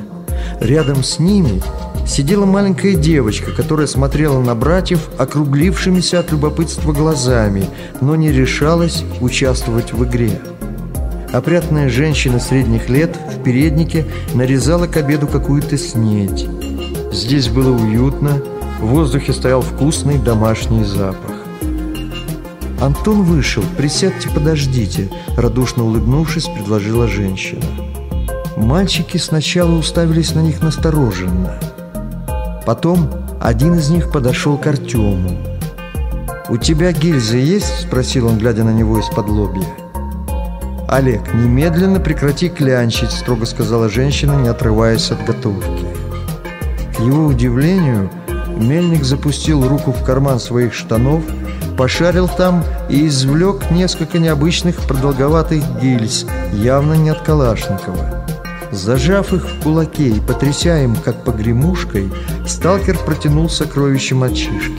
Рядом с ними сидела маленькая девочка, которая смотрела на братьев округлившимися от любопытства глазами, но не решалась участвовать в игре. Опрятная женщина средних лет в переднике нарезала к обеду какую-то снедь. Здесь было уютно, в воздухе стоял вкусный домашний запах. «Антон вышел. Присядьте, подождите», — радушно улыбнувшись, предложила женщина. Мальчики сначала уставились на них настороженно. Потом один из них подошел к Артему. «У тебя гильзы есть?» — спросил он, глядя на него из-под лобья. «Олег, немедленно прекрати клянчить», — строго сказала женщина, не отрываясь от готовки. К его удивлению, Мельник запустил руку в карман своих штанов, пошарил там и извлек несколько необычных продолговатых гильз, явно не от Калашникова. Зажав их в кулаке и потряся им, как погремушкой, сталкер протянул сокровище мальчишки.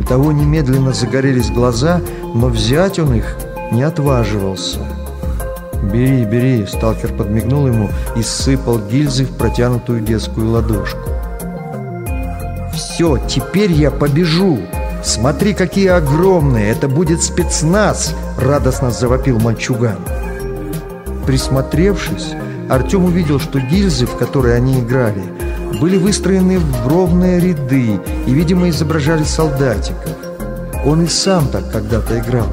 У того немедленно загорелись глаза, но взять он их не отваживался. «Бери, бери!» — сталкер подмигнул ему и сыпал гильзы в протянутую детскую ладошку. «Все, теперь я побежу! Смотри, какие огромные! Это будет спецназ!» — радостно завопил мальчуган. Присмотревшись, Артем увидел, что гильзы, в которые они играли, были выстроены в ровные ряды и, видимо, изображали солдатиков. Он и сам так когда-то играл,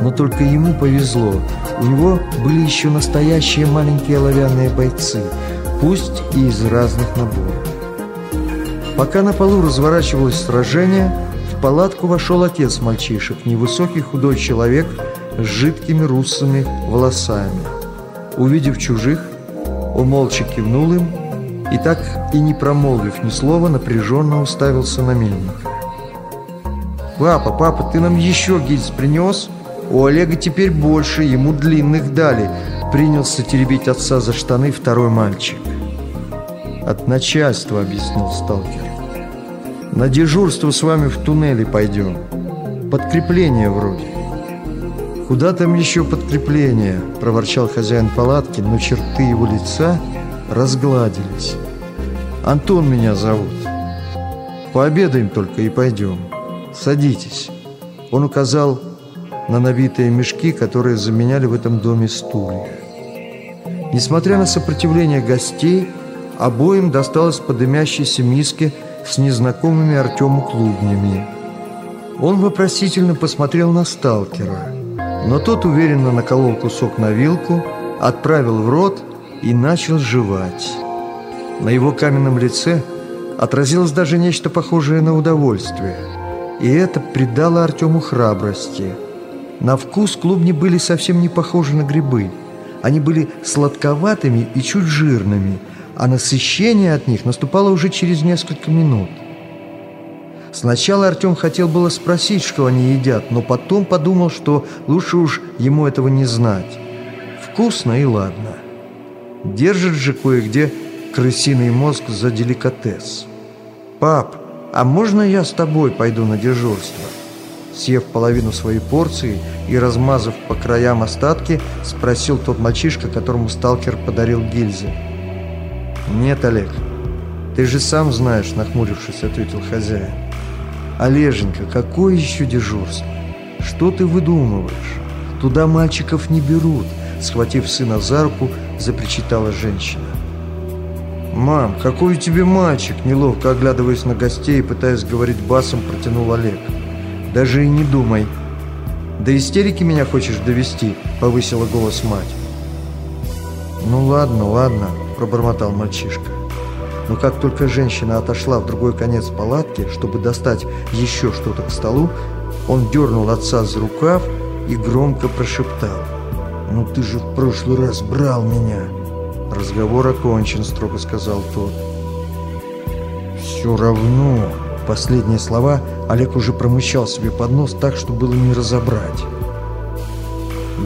но только ему повезло. У него были еще настоящие маленькие оловянные бойцы, пусть и из разных наборов. Пока на полу разворачивалось сражение, в палатку вошел отец мальчишек, невысокий худой человек с жидкими русыми волосами. Увидев чужих, он молча кивнул им и так и не промолвив ни слова, напряженно уставился на мельника. «Папа, папа, ты нам еще гильз принес? У Олега теперь больше, ему длинных дали», принялся теребить отца за штаны второй мальчик. «От начальства», — объяснил сталкер. На дежурство с вами в туннеле пойдем. Подкрепление вроде. Куда там еще подкрепление? Проворчал хозяин палатки, но черты его лица разгладились. Антон меня зовут. Пообедаем только и пойдем. Садитесь. Он указал на набитые мешки, которые заменяли в этом доме стулья. Несмотря на сопротивление гостей, обоим досталось по дымящейся миске с незнакомыми Артему клубнями. Он вопросительно посмотрел на сталкера, но тот уверенно наколол кусок на вилку, отправил в рот и начал жевать. На его каменном лице отразилось даже нечто похожее на удовольствие, и это придало Артему храбрости. На вкус клубни были совсем не похожи на грибы. Они были сладковатыми и чуть жирными, а насыщение от них наступало уже через несколько минут. Сначала Артем хотел было спросить, что они едят, но потом подумал, что лучше уж ему этого не знать. Вкусно и ладно. Держит же кое-где крысиный мозг за деликатес. «Пап, а можно я с тобой пойду на дежурство?» Съев половину своей порции и размазав по краям остатки, спросил тот мальчишка, которому сталкер подарил гильзы. «Нет, Олег, ты же сам знаешь», — нахмурившись, ответил хозяин. «Олеженька, какое еще дежурство? Что ты выдумываешь? Туда мальчиков не берут», — схватив сына за руку, запричитала женщина. «Мам, какой у тебя мальчик?» Неловко оглядываясь на гостей и пытаясь говорить басом, протянул Олег. «Даже и не думай». «До истерики меня хочешь довести?» Повысила голос мать. «Ну ладно, ладно», пробормотал мальчишка. Но как только женщина отошла в другой конец палатки, чтобы достать еще что-то к столу, он дернул отца за рукав и громко прошептал. «Ну ты же в прошлый раз брал меня!» «Разговор окончен», — строго сказал тот. «Все равно...» Последние слова Олег уже промычал себе под нос так, что было не разобрать.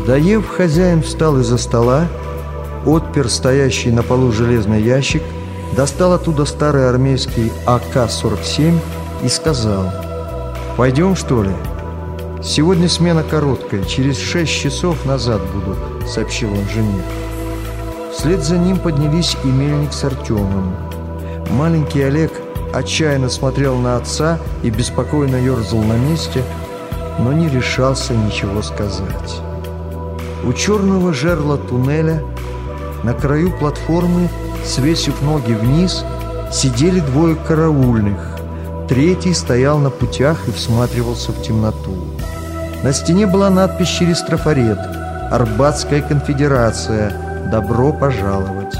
Доев, хозяин встал из-за стола, отпер стоящий на полу железный ящик, достал оттуда старый армейский АК-47 и сказал «Пойдем, что ли?» «Сегодня смена короткая, через шесть часов назад буду», — сообщил он жене. Вслед за ним поднялись и Мельник с Артемом. Маленький Олег отчаянно смотрел на отца и беспокойно ерзал на месте, но не решался ничего сказать. У черного жерла туннеля на краю платформы, свесив ноги вниз, сидели двое караульных. Третий стоял на путях и всматривался в темноту. На стене была надпись через трафарет «Арбатская конфедерация. Добро пожаловать».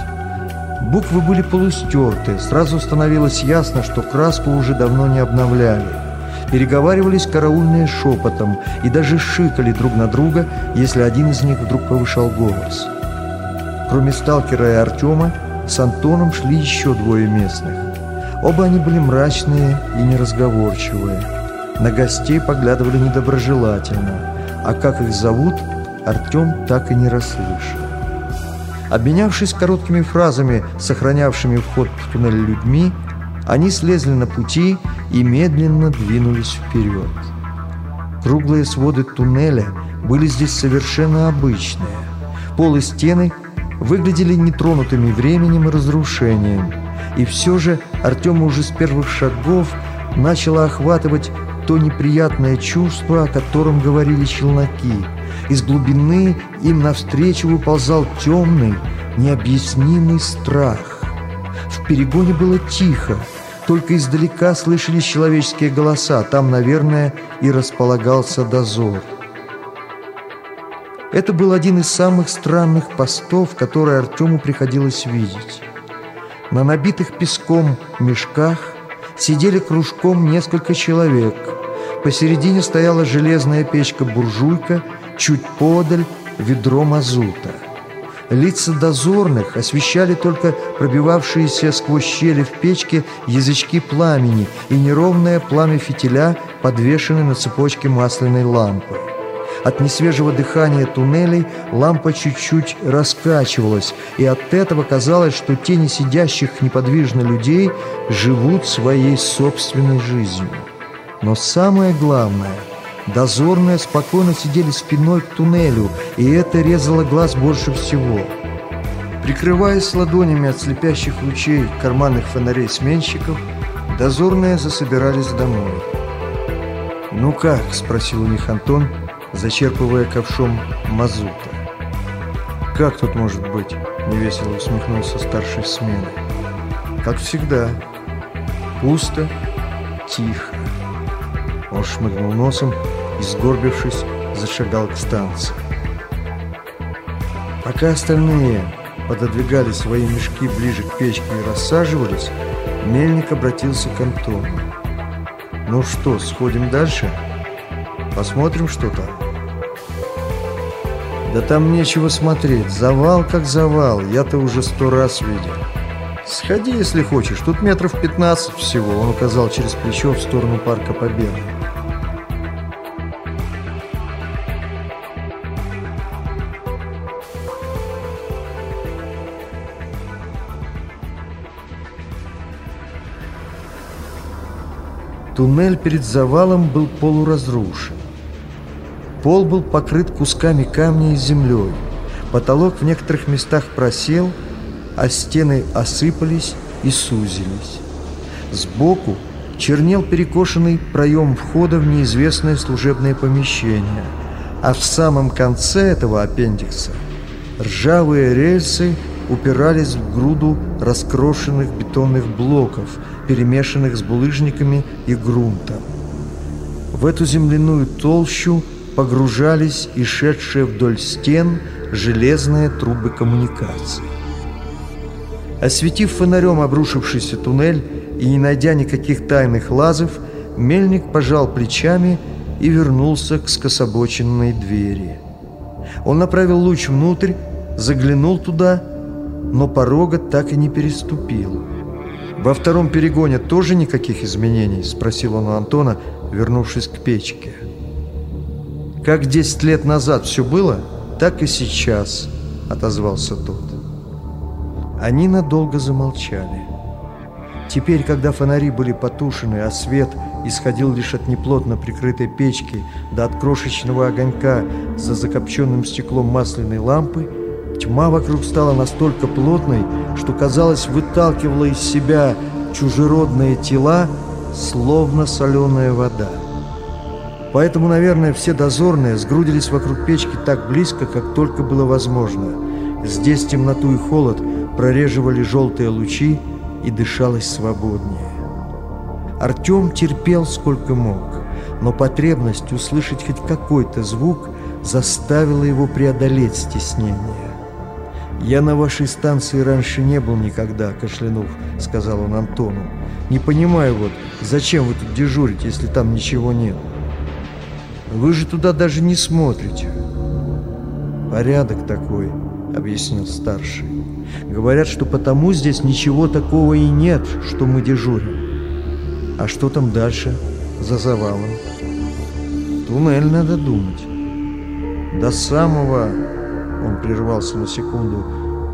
Буквы были полустерты, сразу становилось ясно, что краску уже давно не обновляли. Переговаривались караульные шепотом и даже шикали друг на друга, если один из них вдруг повышал голос. Кроме сталкера и Артема, с Антоном шли еще двое местных. Оба они были мрачные и неразговорчивые. На гостей поглядывали недоброжелательно, а как их зовут, Артем так и не расслышал. Обменявшись короткими фразами, сохранявшими вход в туннель людьми, они слезли на пути и медленно двинулись вперед. Круглые своды туннеля были здесь совершенно обычные. Пол и стены выглядели нетронутыми временем и разрушением. И все же Артема уже с первых шагов начало охватывать то неприятное чувство, о котором говорили челноки. Из глубины им навстречу выползал темный, необъяснимый страх. В перегоне было тихо, только издалека слышались человеческие голоса, там, наверное, и располагался дозор. Это был один из самых странных постов, которые Артему приходилось видеть. На набитых песком мешках сидели кружком несколько человек. Посередине стояла железная печка-буржуйка, чуть подаль ведро мазута. Лица дозорных освещали только пробивавшиеся сквозь щели в печке язычки пламени и неровное пламя фитиля, подвешенное на цепочке масляной лампы. От несвежего дыхания туннелей лампа чуть-чуть раскачивалась, и от этого казалось, что тени сидящих неподвижно людей живут своей собственной жизнью. Но самое главное – дозорные спокойно сидели спиной к туннелю, и это резало глаз больше всего. Прикрываясь ладонями от слепящих лучей карманных фонарей сменщиков, дозорные засобирались домой. «Ну как?» – спросил у них Антон – зачерпывая ковшом мазута. «Как тут может быть?» – невесело усмехнулся старший смены. Как всегда. Пусто, тихо. Он шмыгнул носом и, сгорбившись, зашагал к станции. Пока остальные пододвигали свои мешки ближе к печке и рассаживались, Мельник обратился к Антону. «Ну что, сходим дальше? Посмотрим, что там?» «Да там нечего смотреть. Завал как завал. Я-то уже сто раз видел. Сходи, если хочешь. Тут метров 15 всего». Он указал через плечо в сторону Парка Победы. Туннель перед завалом был полуразрушен. Пол был покрыт кусками камня и землей. Потолок в некоторых местах просел, а стены осыпались и сузились. Сбоку чернел перекошенный проем входа в неизвестное служебное помещение, а в самом конце этого аппендикса ржавые рельсы упирались в груду раскрошенных бетонных блоков – перемешанных с булыжниками и грунтом. В эту земляную толщу погружались и шедшие вдоль стен железные трубы коммуникаций. Осветив фонарем обрушившийся туннель и не найдя никаких тайных лазов, мельник пожал плечами и вернулся к скособоченной двери. Он направил луч внутрь, заглянул туда, но порога так и не переступил. «Во втором перегоне тоже никаких изменений?» – спросил он у Антона, вернувшись к печке. «Как десять лет назад все было, так и сейчас», – отозвался тот. Они надолго замолчали. Теперь, когда фонари были потушены, а свет исходил лишь от неплотно прикрытой печки до от крошечного огонька за закопченным стеклом масляной лампы, Тьма вокруг стала настолько плотной, что, казалось, выталкивала из себя чужеродные тела, словно соленая вода. Поэтому, наверное, все дозорные сгрудились вокруг печки так близко, как только было возможно. Здесь темноту и холод прореживали желтые лучи, и дышалось свободнее. Артем терпел сколько мог, но потребность услышать хоть какой-то звук заставила его преодолеть стеснение. «Я на вашей станции раньше не был никогда», – кашлянув, сказал он Антону. «Не понимаю вот, зачем вы тут дежурите, если там ничего нет? Вы же туда даже не смотрите». «Порядок такой», – объяснил старший. «Говорят, что потому здесь ничего такого и нет, что мы дежурим. А что там дальше, за завалом?» «Туннель надо думать. До самого он прервался на секунду,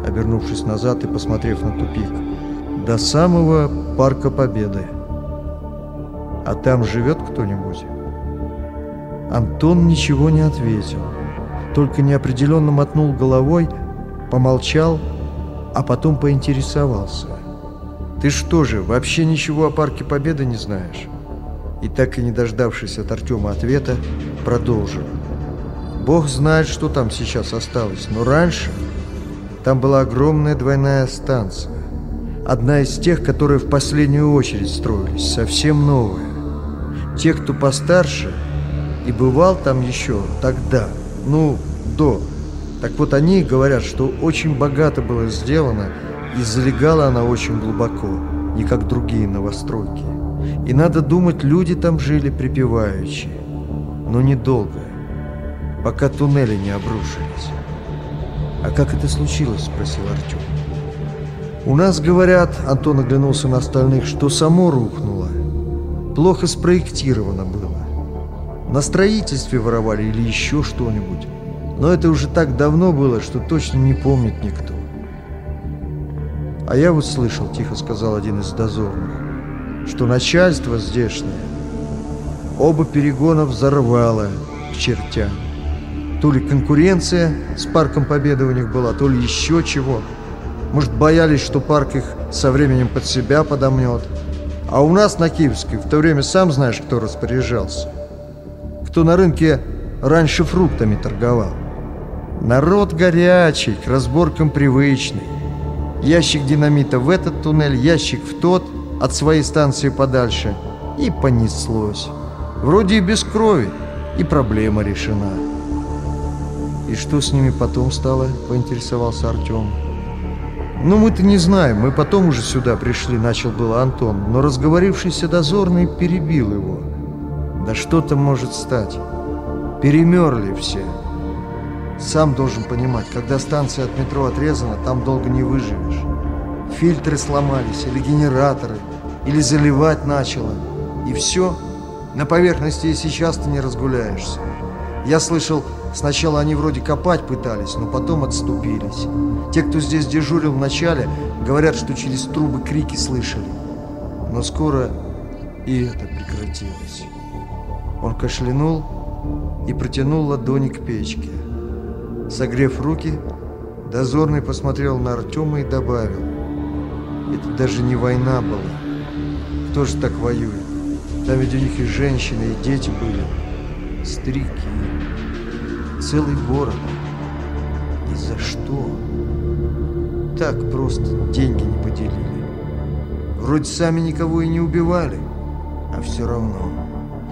обернувшись назад и посмотрев на тупик. До самого Парка Победы. А там живет кто-нибудь? Антон ничего не ответил, только неопределенно мотнул головой, помолчал, а потом поинтересовался. «Ты что же, вообще ничего о Парке Победы не знаешь?» И так и не дождавшись от Артема ответа, продолжил. Бог знает, что там сейчас осталось, но раньше там была огромная двойная станция. Одна из тех, которые в последнюю очередь строились, совсем новая. Те, кто постарше и бывал там еще тогда, ну, до. Так вот они говорят, что очень богато было сделано и залегала она очень глубоко, не как другие новостройки. И надо думать, люди там жили припеваючи, но недолго пока туннели не обрушились. «А как это случилось?» – спросил Артем. «У нас, говорят, – Антон оглянулся на остальных, – что само рухнуло. Плохо спроектировано было. На строительстве воровали или еще что-нибудь. Но это уже так давно было, что точно не помнит никто. А я вот слышал, тихо сказал один из дозорных, что начальство здешнее оба перегона взорвало к чертям. То ли конкуренция с парком Победы у них была, то ли еще чего. Может, боялись, что парк их со временем под себя подомнет. А у нас на Киевской в то время сам знаешь, кто распоряжался. Кто на рынке раньше фруктами торговал. Народ горячий, к разборкам привычный. Ящик динамита в этот туннель, ящик в тот, от своей станции подальше. И понеслось. Вроде и без крови, и проблема решена. «И что с ними потом стало?» – поинтересовался Артем. «Ну, мы-то не знаем, мы потом уже сюда пришли», – начал было Антон, но разговорившийся дозорный перебил его. «Да что там может стать? Перемерли все. Сам должен понимать, когда станция от метро отрезана, там долго не выживешь. Фильтры сломались, или генераторы, или заливать начало. И все, на поверхности и сейчас ты не разгуляешься. Я слышал, сначала они вроде копать пытались, но потом отступились. Те, кто здесь дежурил вначале, говорят, что через трубы крики слышали. Но скоро и это прекратилось. Он кашлянул и протянул ладони к печке. Согрев руки, дозорный посмотрел на Артема и добавил. Это даже не война была. Кто же так воюет? Там ведь у них и женщины, и дети были. Старики. Целый город. И за что? Так просто деньги не поделили. Вроде сами никого и не убивали, а все равно.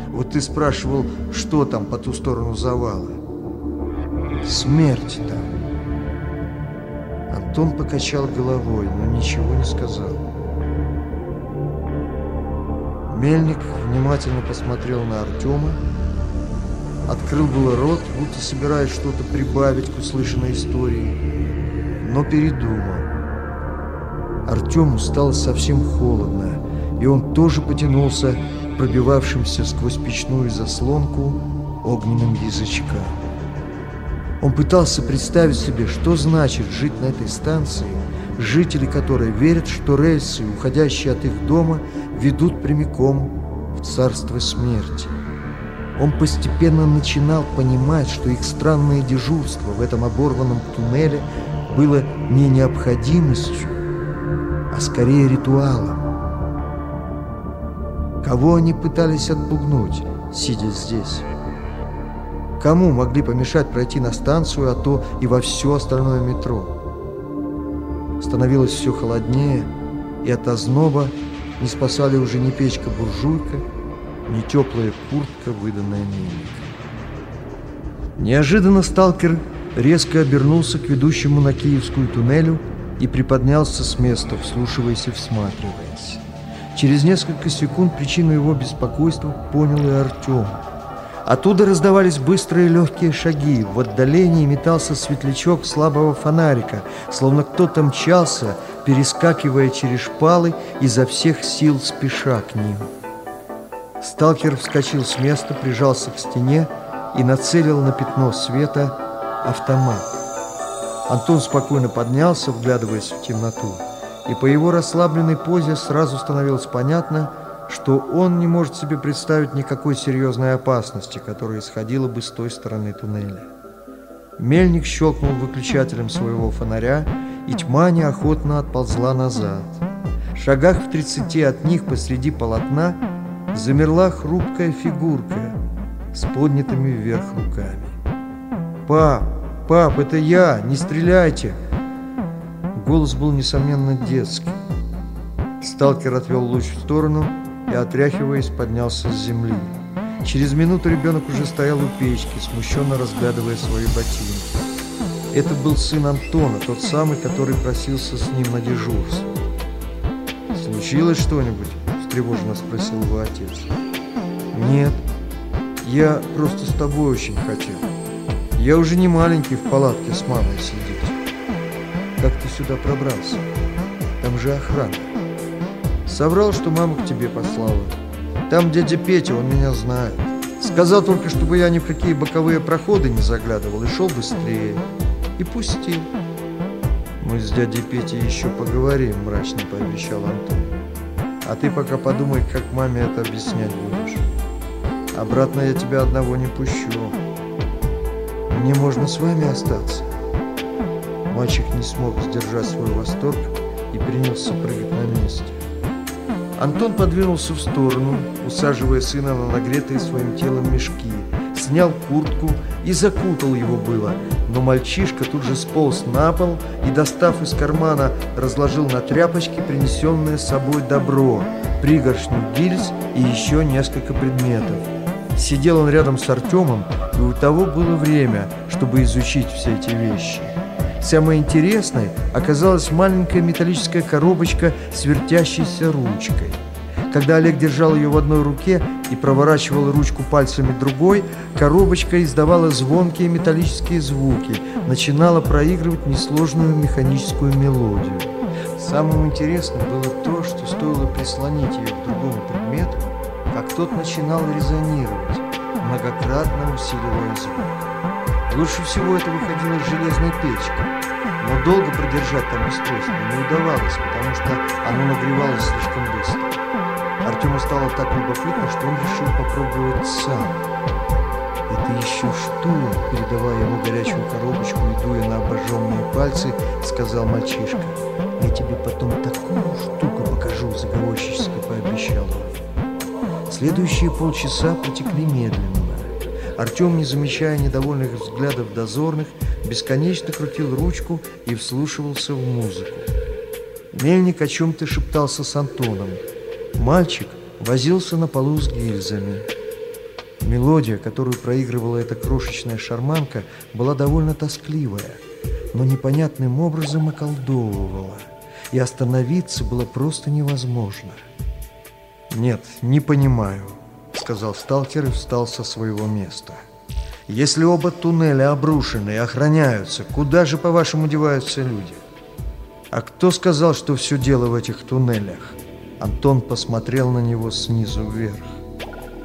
Вот ты спрашивал, что там по ту сторону завала. Смерть там. Антон покачал головой, но ничего не сказал. Мельник внимательно посмотрел на Артема, открыл было рот, будто собираясь что-то прибавить к услышанной истории, но передумал. Артему стало совсем холодно, и он тоже потянулся пробивавшимся сквозь печную заслонку огненным язычкам. Он пытался представить себе, что значит жить на этой станции, жители которой верят, что рельсы, уходящие от их дома, ведут прямиком в царство смерти. Он постепенно начинал понимать, что их странное дежурство в этом оборванном туннеле было не необходимостью, а скорее ритуалом. Кого они пытались отпугнуть, сидя здесь? Кому могли помешать пройти на станцию, а то и во все остальное метро? Становилось все холоднее, и от озноба не спасали уже ни печка-буржуйка, ни теплая куртка, выданная мельником. Неожиданно сталкер резко обернулся к ведущему на Киевскую туннелю и приподнялся с места, вслушиваясь и всматриваясь. Через несколько секунд причину его беспокойства понял и Артем. Оттуда раздавались быстрые легкие шаги. В отдалении метался светлячок слабого фонарика, словно кто-то мчался, перескакивая через шпалы, изо всех сил спеша к ним. Сталкер вскочил с места, прижался к стене и нацелил на пятно света автомат. Антон спокойно поднялся, вглядываясь в темноту и по его расслабленной позе сразу становилось понятно, что он не может себе представить никакой серьезной опасности, которая исходила бы с той стороны туннеля. Мельник щелкнул выключателем своего фонаря, и тьма неохотно отползла назад. В шагах в тридцати от них посреди полотна замерла хрупкая фигурка с поднятыми вверх руками. «Пап! Пап, это я! Не стреляйте!» Голос был, несомненно, детский. Сталкер отвел луч в сторону и, отряхиваясь, поднялся с земли. Через минуту ребенок уже стоял у печки, смущенно разглядывая свои ботинки. Это был сын Антона, тот самый, который просился с ним на дежурство. «Случилось что-нибудь?» – встревоженно спросил его отец. «Нет, я просто с тобой очень хотел. Я уже не маленький в палатке с мамой сидит. Как ты сюда пробрался? Там же охрана. Соврал, что мама к тебе послала. Там дядя Петя, он меня знает. Сказал только, чтобы я ни в какие боковые проходы не заглядывал и шел быстрее. И пустил. Мы с дядей Петей еще поговорим, мрачно пообещал Антон. А ты пока подумай, как маме это объяснять будешь. Обратно я тебя одного не пущу. Мне можно с вами остаться. Мальчик не смог сдержать свой восторг и принялся прыгать на месте. Антон подвинулся в сторону, усаживая сына на нагретые своим телом мешки, снял куртку и закутал его было, но мальчишка тут же сполз на пол и, достав из кармана, разложил на тряпочке принесенное с собой добро, пригоршню гильз и еще несколько предметов. Сидел он рядом с Артемом, и у того было время, чтобы изучить все эти вещи. Самой интересной оказалась маленькая металлическая коробочка с вертящейся ручкой. Когда Олег держал ее в одной руке и проворачивал ручку пальцами другой, коробочка издавала звонкие металлические звуки, начинала проигрывать несложную механическую мелодию. Самым интересным было то, что стоило прислонить ее к другому предмету, как тот начинал резонировать, многократно усиливая звук. Лучше всего это выходило с железной печкой, но долго продержать там устройство не удавалось, потому что оно нагревалось слишком быстро. Артему стало так любопытно, что он решил попробовать сам. «Это еще что?» – передавая ему горячую коробочку и дуя на обожженные пальцы, сказал мальчишка. «Я тебе потом такую штуку покажу», – заговорщически пообещал он. Следующие полчаса потекли медленно. Артем, не замечая недовольных взглядов дозорных, бесконечно крутил ручку и вслушивался в музыку. Мельник о чем-то шептался с Антоном – Мальчик возился на полу с гильзами. Мелодия, которую проигрывала эта крошечная шарманка, была довольно тоскливая, но непонятным образом околдовывала, и остановиться было просто невозможно. «Нет, не понимаю», — сказал сталкер и встал со своего места. «Если оба туннеля обрушены и охраняются, куда же, по-вашему, деваются люди? А кто сказал, что все дело в этих туннелях?» Антон посмотрел на него снизу вверх.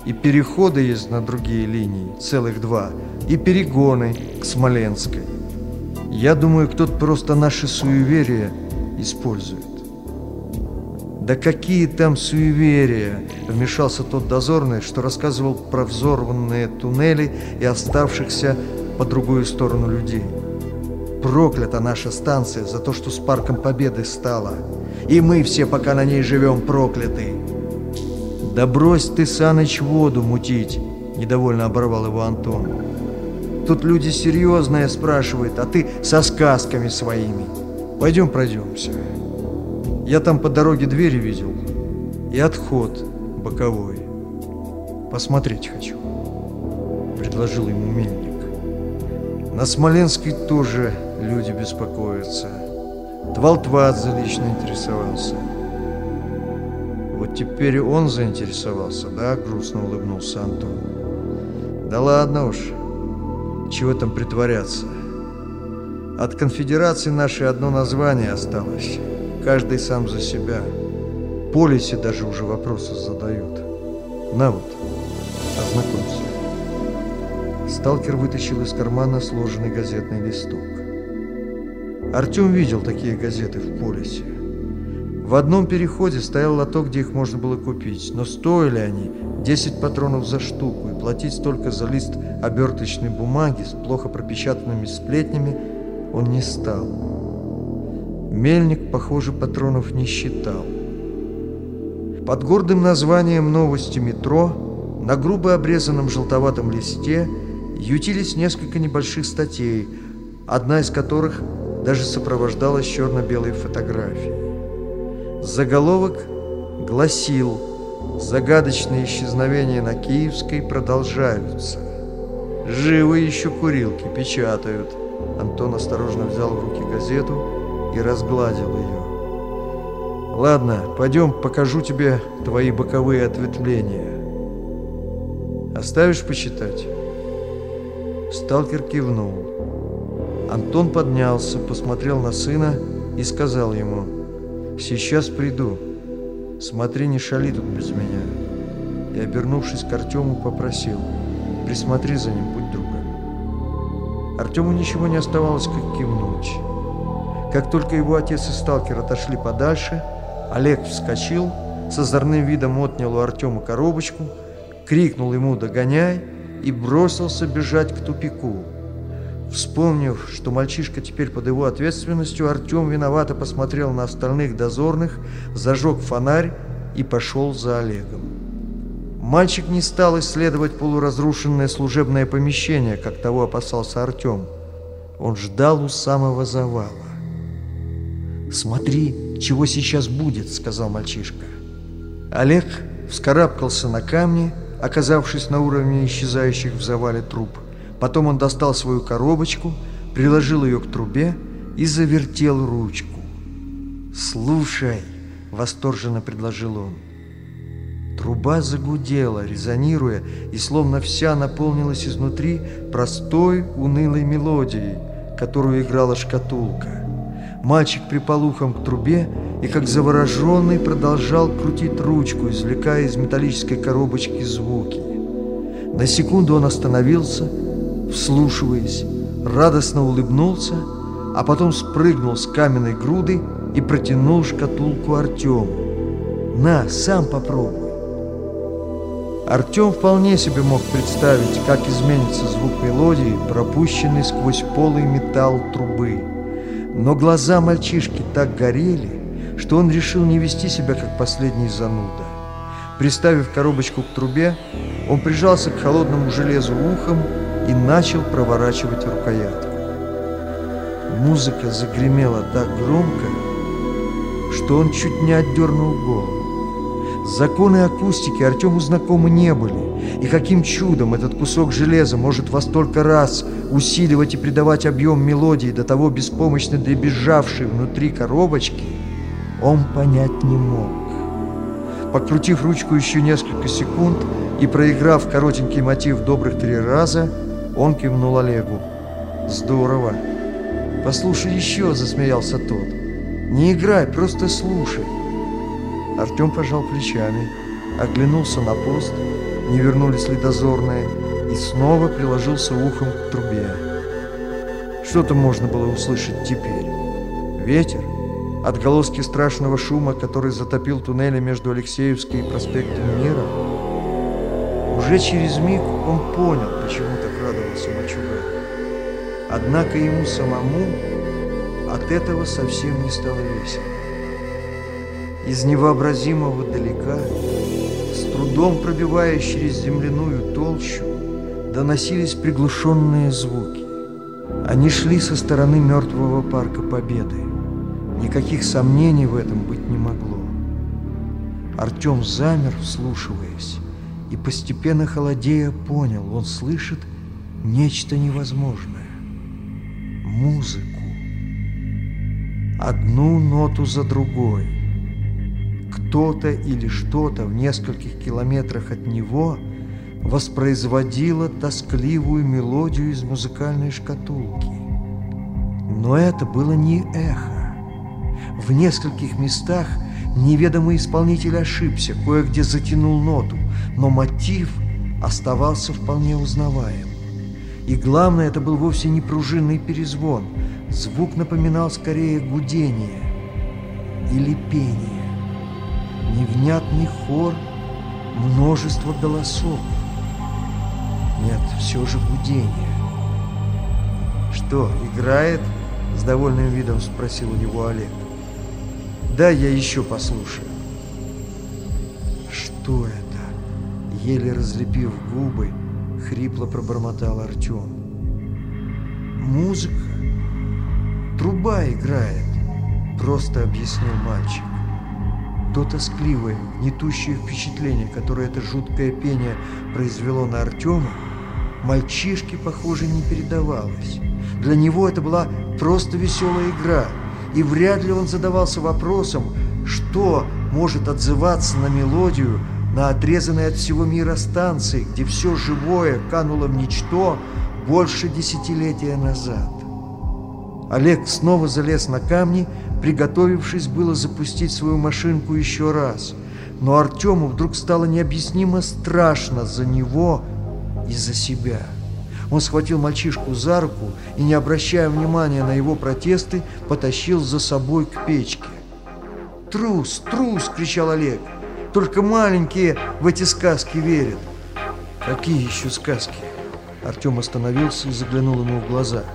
И переходы есть на другие линии, целых два, и перегоны к Смоленской. Я думаю, кто-то просто наши суеверия использует. Да какие там суеверия, вмешался тот дозорный, что рассказывал про взорванные туннели и оставшихся по другую сторону людей. Проклята наша станция за то, что с Парком Победы стала. И мы все, пока на ней живем, прокляты. Да брось ты, Саныч, воду мутить, недовольно оборвал его Антон. Тут люди серьезные спрашивают, а ты со сказками своими. Пойдем пройдемся. Я там по дороге двери видел и отход боковой. Посмотреть хочу, предложил ему мельник. На Смоленской тоже люди беспокоятся. Твалтвадзе лично интересовался. Вот теперь он заинтересовался, да? Грустно улыбнулся Антон. Да ладно уж, чего там притворяться. От конфедерации нашей одно название осталось. Каждый сам за себя. Полисе даже уже вопросы задают. На вот, ознакомься. Сталкер вытащил из кармана сложенный газетный листок. Артем видел такие газеты в полисе. В одном переходе стоял лоток, где их можно было купить, но стоили они 10 патронов за штуку, и платить столько за лист оберточной бумаги с плохо пропечатанными сплетнями он не стал. Мельник, похоже, патронов не считал. Под гордым названием «Новости метро» на грубо обрезанном желтоватом листе ютились несколько небольших статей, одна из которых даже сопровождалась черно-белой фотографией. Заголовок гласил «Загадочные исчезновения на Киевской продолжаются». «Живы еще курилки, печатают». Антон осторожно взял в руки газету и разгладил ее. «Ладно, пойдем покажу тебе твои боковые ответвления. Оставишь почитать?» Сталкер кивнул. Антон поднялся, посмотрел на сына и сказал ему, «Сейчас приду. Смотри, не шали тут без меня». И, обернувшись к Артему, попросил, «Присмотри за ним, будь другом». Артему ничего не оставалось, как кивнуть. Как только его отец и сталкер отошли подальше, Олег вскочил, с озорным видом отнял у Артема коробочку, крикнул ему «Догоняй!» и бросился бежать к тупику. Вспомнив, что мальчишка теперь под его ответственностью, Артем виновато посмотрел на остальных дозорных, зажег фонарь и пошел за Олегом. Мальчик не стал исследовать полуразрушенное служебное помещение, как того опасался Артем. Он ждал у самого завала. «Смотри, чего сейчас будет», — сказал мальчишка. Олег вскарабкался на камни, оказавшись на уровне исчезающих в завале труб. Потом он достал свою коробочку, приложил ее к трубе и завертел ручку. «Слушай», — восторженно предложил он. Труба загудела, резонируя, и словно вся наполнилась изнутри простой, унылой мелодией, которую играла шкатулка. Мальчик припал ухом к трубе и, как завороженный, продолжал крутить ручку, извлекая из металлической коробочки звуки. На секунду он остановился, вслушиваясь, радостно улыбнулся, а потом спрыгнул с каменной груды и протянул шкатулку Артему. «На, сам попробуй». Артем вполне себе мог представить, как изменится звук мелодии, пропущенный сквозь полый металл трубы. Но глаза мальчишки так горели, что он решил не вести себя как последний зануда. Приставив коробочку к трубе, он прижался к холодному железу ухом и начал проворачивать рукоятку. Музыка загремела так громко, что он чуть не отдернул голову. Законы акустики Артему знакомы не были, и каким чудом этот кусок железа может во столько раз усиливать и придавать объем мелодии до того беспомощно дребезжавшей внутри коробочки, он понять не мог. Покрутив ручку еще несколько секунд и проиграв коротенький мотив добрых три раза, он кивнул Олегу. «Здорово!» «Послушай еще!» – засмеялся тот. «Не играй, просто слушай!» Артем пожал плечами, оглянулся на пост, не вернулись ли дозорные, и снова приложился ухом к трубе. Что-то можно было услышать теперь. Ветер, отголоски страшного шума, который затопил туннели между Алексеевской и проспектом Мира. Уже через миг он понял, почему. Однако ему самому от этого совсем не стало весело. Из невообразимого далека, с трудом пробиваясь через земляную толщу, доносились приглушенные звуки. Они шли со стороны мертвого парка Победы. Никаких сомнений в этом быть не могло. Артем замер, вслушиваясь, и постепенно холодея понял, он слышит нечто невозможное. Музыку. Одну ноту за другой – кто-то или что-то в нескольких километрах от него воспроизводило тоскливую мелодию из музыкальной шкатулки. Но это было не эхо. В нескольких местах неведомый исполнитель ошибся, кое-где затянул ноту, но мотив оставался вполне узнаваем. И главное, это был вовсе не пружинный перезвон. Звук напоминал скорее гудение или пение невнятный хор, множество голосов. Нет, все же гудение. «Что, играет?» — с довольным видом спросил у него Олег. «Да, я еще послушаю». «Что это?» — еле разлепив губы, хрипло пробормотал Артем. «Музыка. Труба играет», — просто объяснил мальчик. То тоскливое, гнетущее впечатление, которое это жуткое пение произвело на Артема, мальчишке, похоже, не передавалось. Для него это была просто веселая игра, и вряд ли он задавался вопросом, что может отзываться на мелодию на отрезанной от всего мира станции, где все живое кануло в ничто больше десятилетия назад. Олег снова залез на камни, приготовившись было запустить свою машинку еще раз. Но Артему вдруг стало необъяснимо страшно за него и за себя. Он схватил мальчишку за руку и, не обращая внимания на его протесты, потащил за собой к печке. «Трус, трус!» – кричал Олег. «Только маленькие в эти сказки верят». «Какие еще сказки?» Артем остановился и заглянул ему в глаза –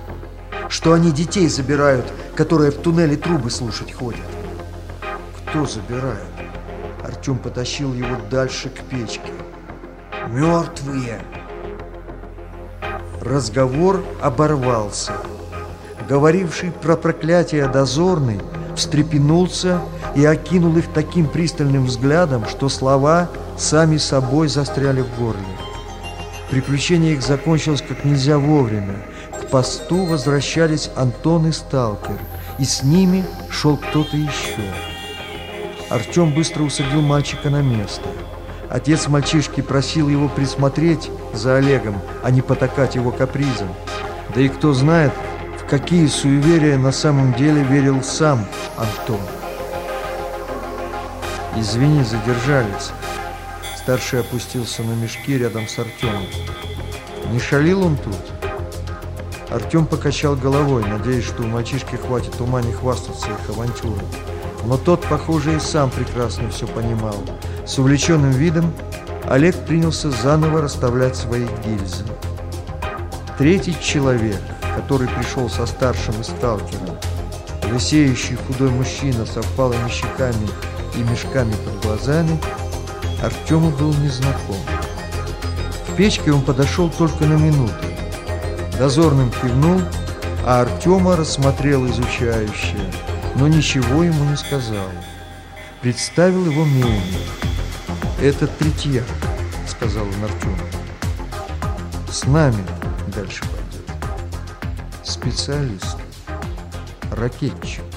что они детей забирают, которые в туннеле трубы слушать ходят. Кто забирает? Артем потащил его дальше к печке. Мертвые. Разговор оборвался. говоривший про проклятие дозорный, встрепенулся и окинул их таким пристальным взглядом, что слова сами собой застряли в горле. Приключение их закончилось как нельзя вовремя. К посту возвращались Антон и Сталкер, и с ними шел кто-то еще. Артем быстро усадил мальчика на место. Отец мальчишки просил его присмотреть за Олегом, а не потакать его капризом. Да и кто знает, в какие суеверия на самом деле верил сам Антон. «Извини, задержались». Старший опустился на мешки рядом с Артемом. «Не шалил он тут?» Артем покачал головой, надеясь, что у мальчишки хватит ума не хвастаться их авантюрой. Но тот, похоже, и сам прекрасно все понимал. С увлеченным видом Олег принялся заново расставлять свои гильзы. Третий человек, который пришел со старшим из сталкером, лысеющий худой мужчина со впалыми щеками и мешками под глазами, Артему был незнаком. К печке он подошел только на минуту. Дозорным кивнул, а Артема рассмотрел изучающе, но ничего ему не сказал. Представил его Мельник. «Это Третьяк», — сказал он Артему. «С нами дальше пойдет. Специалист, ракетчик».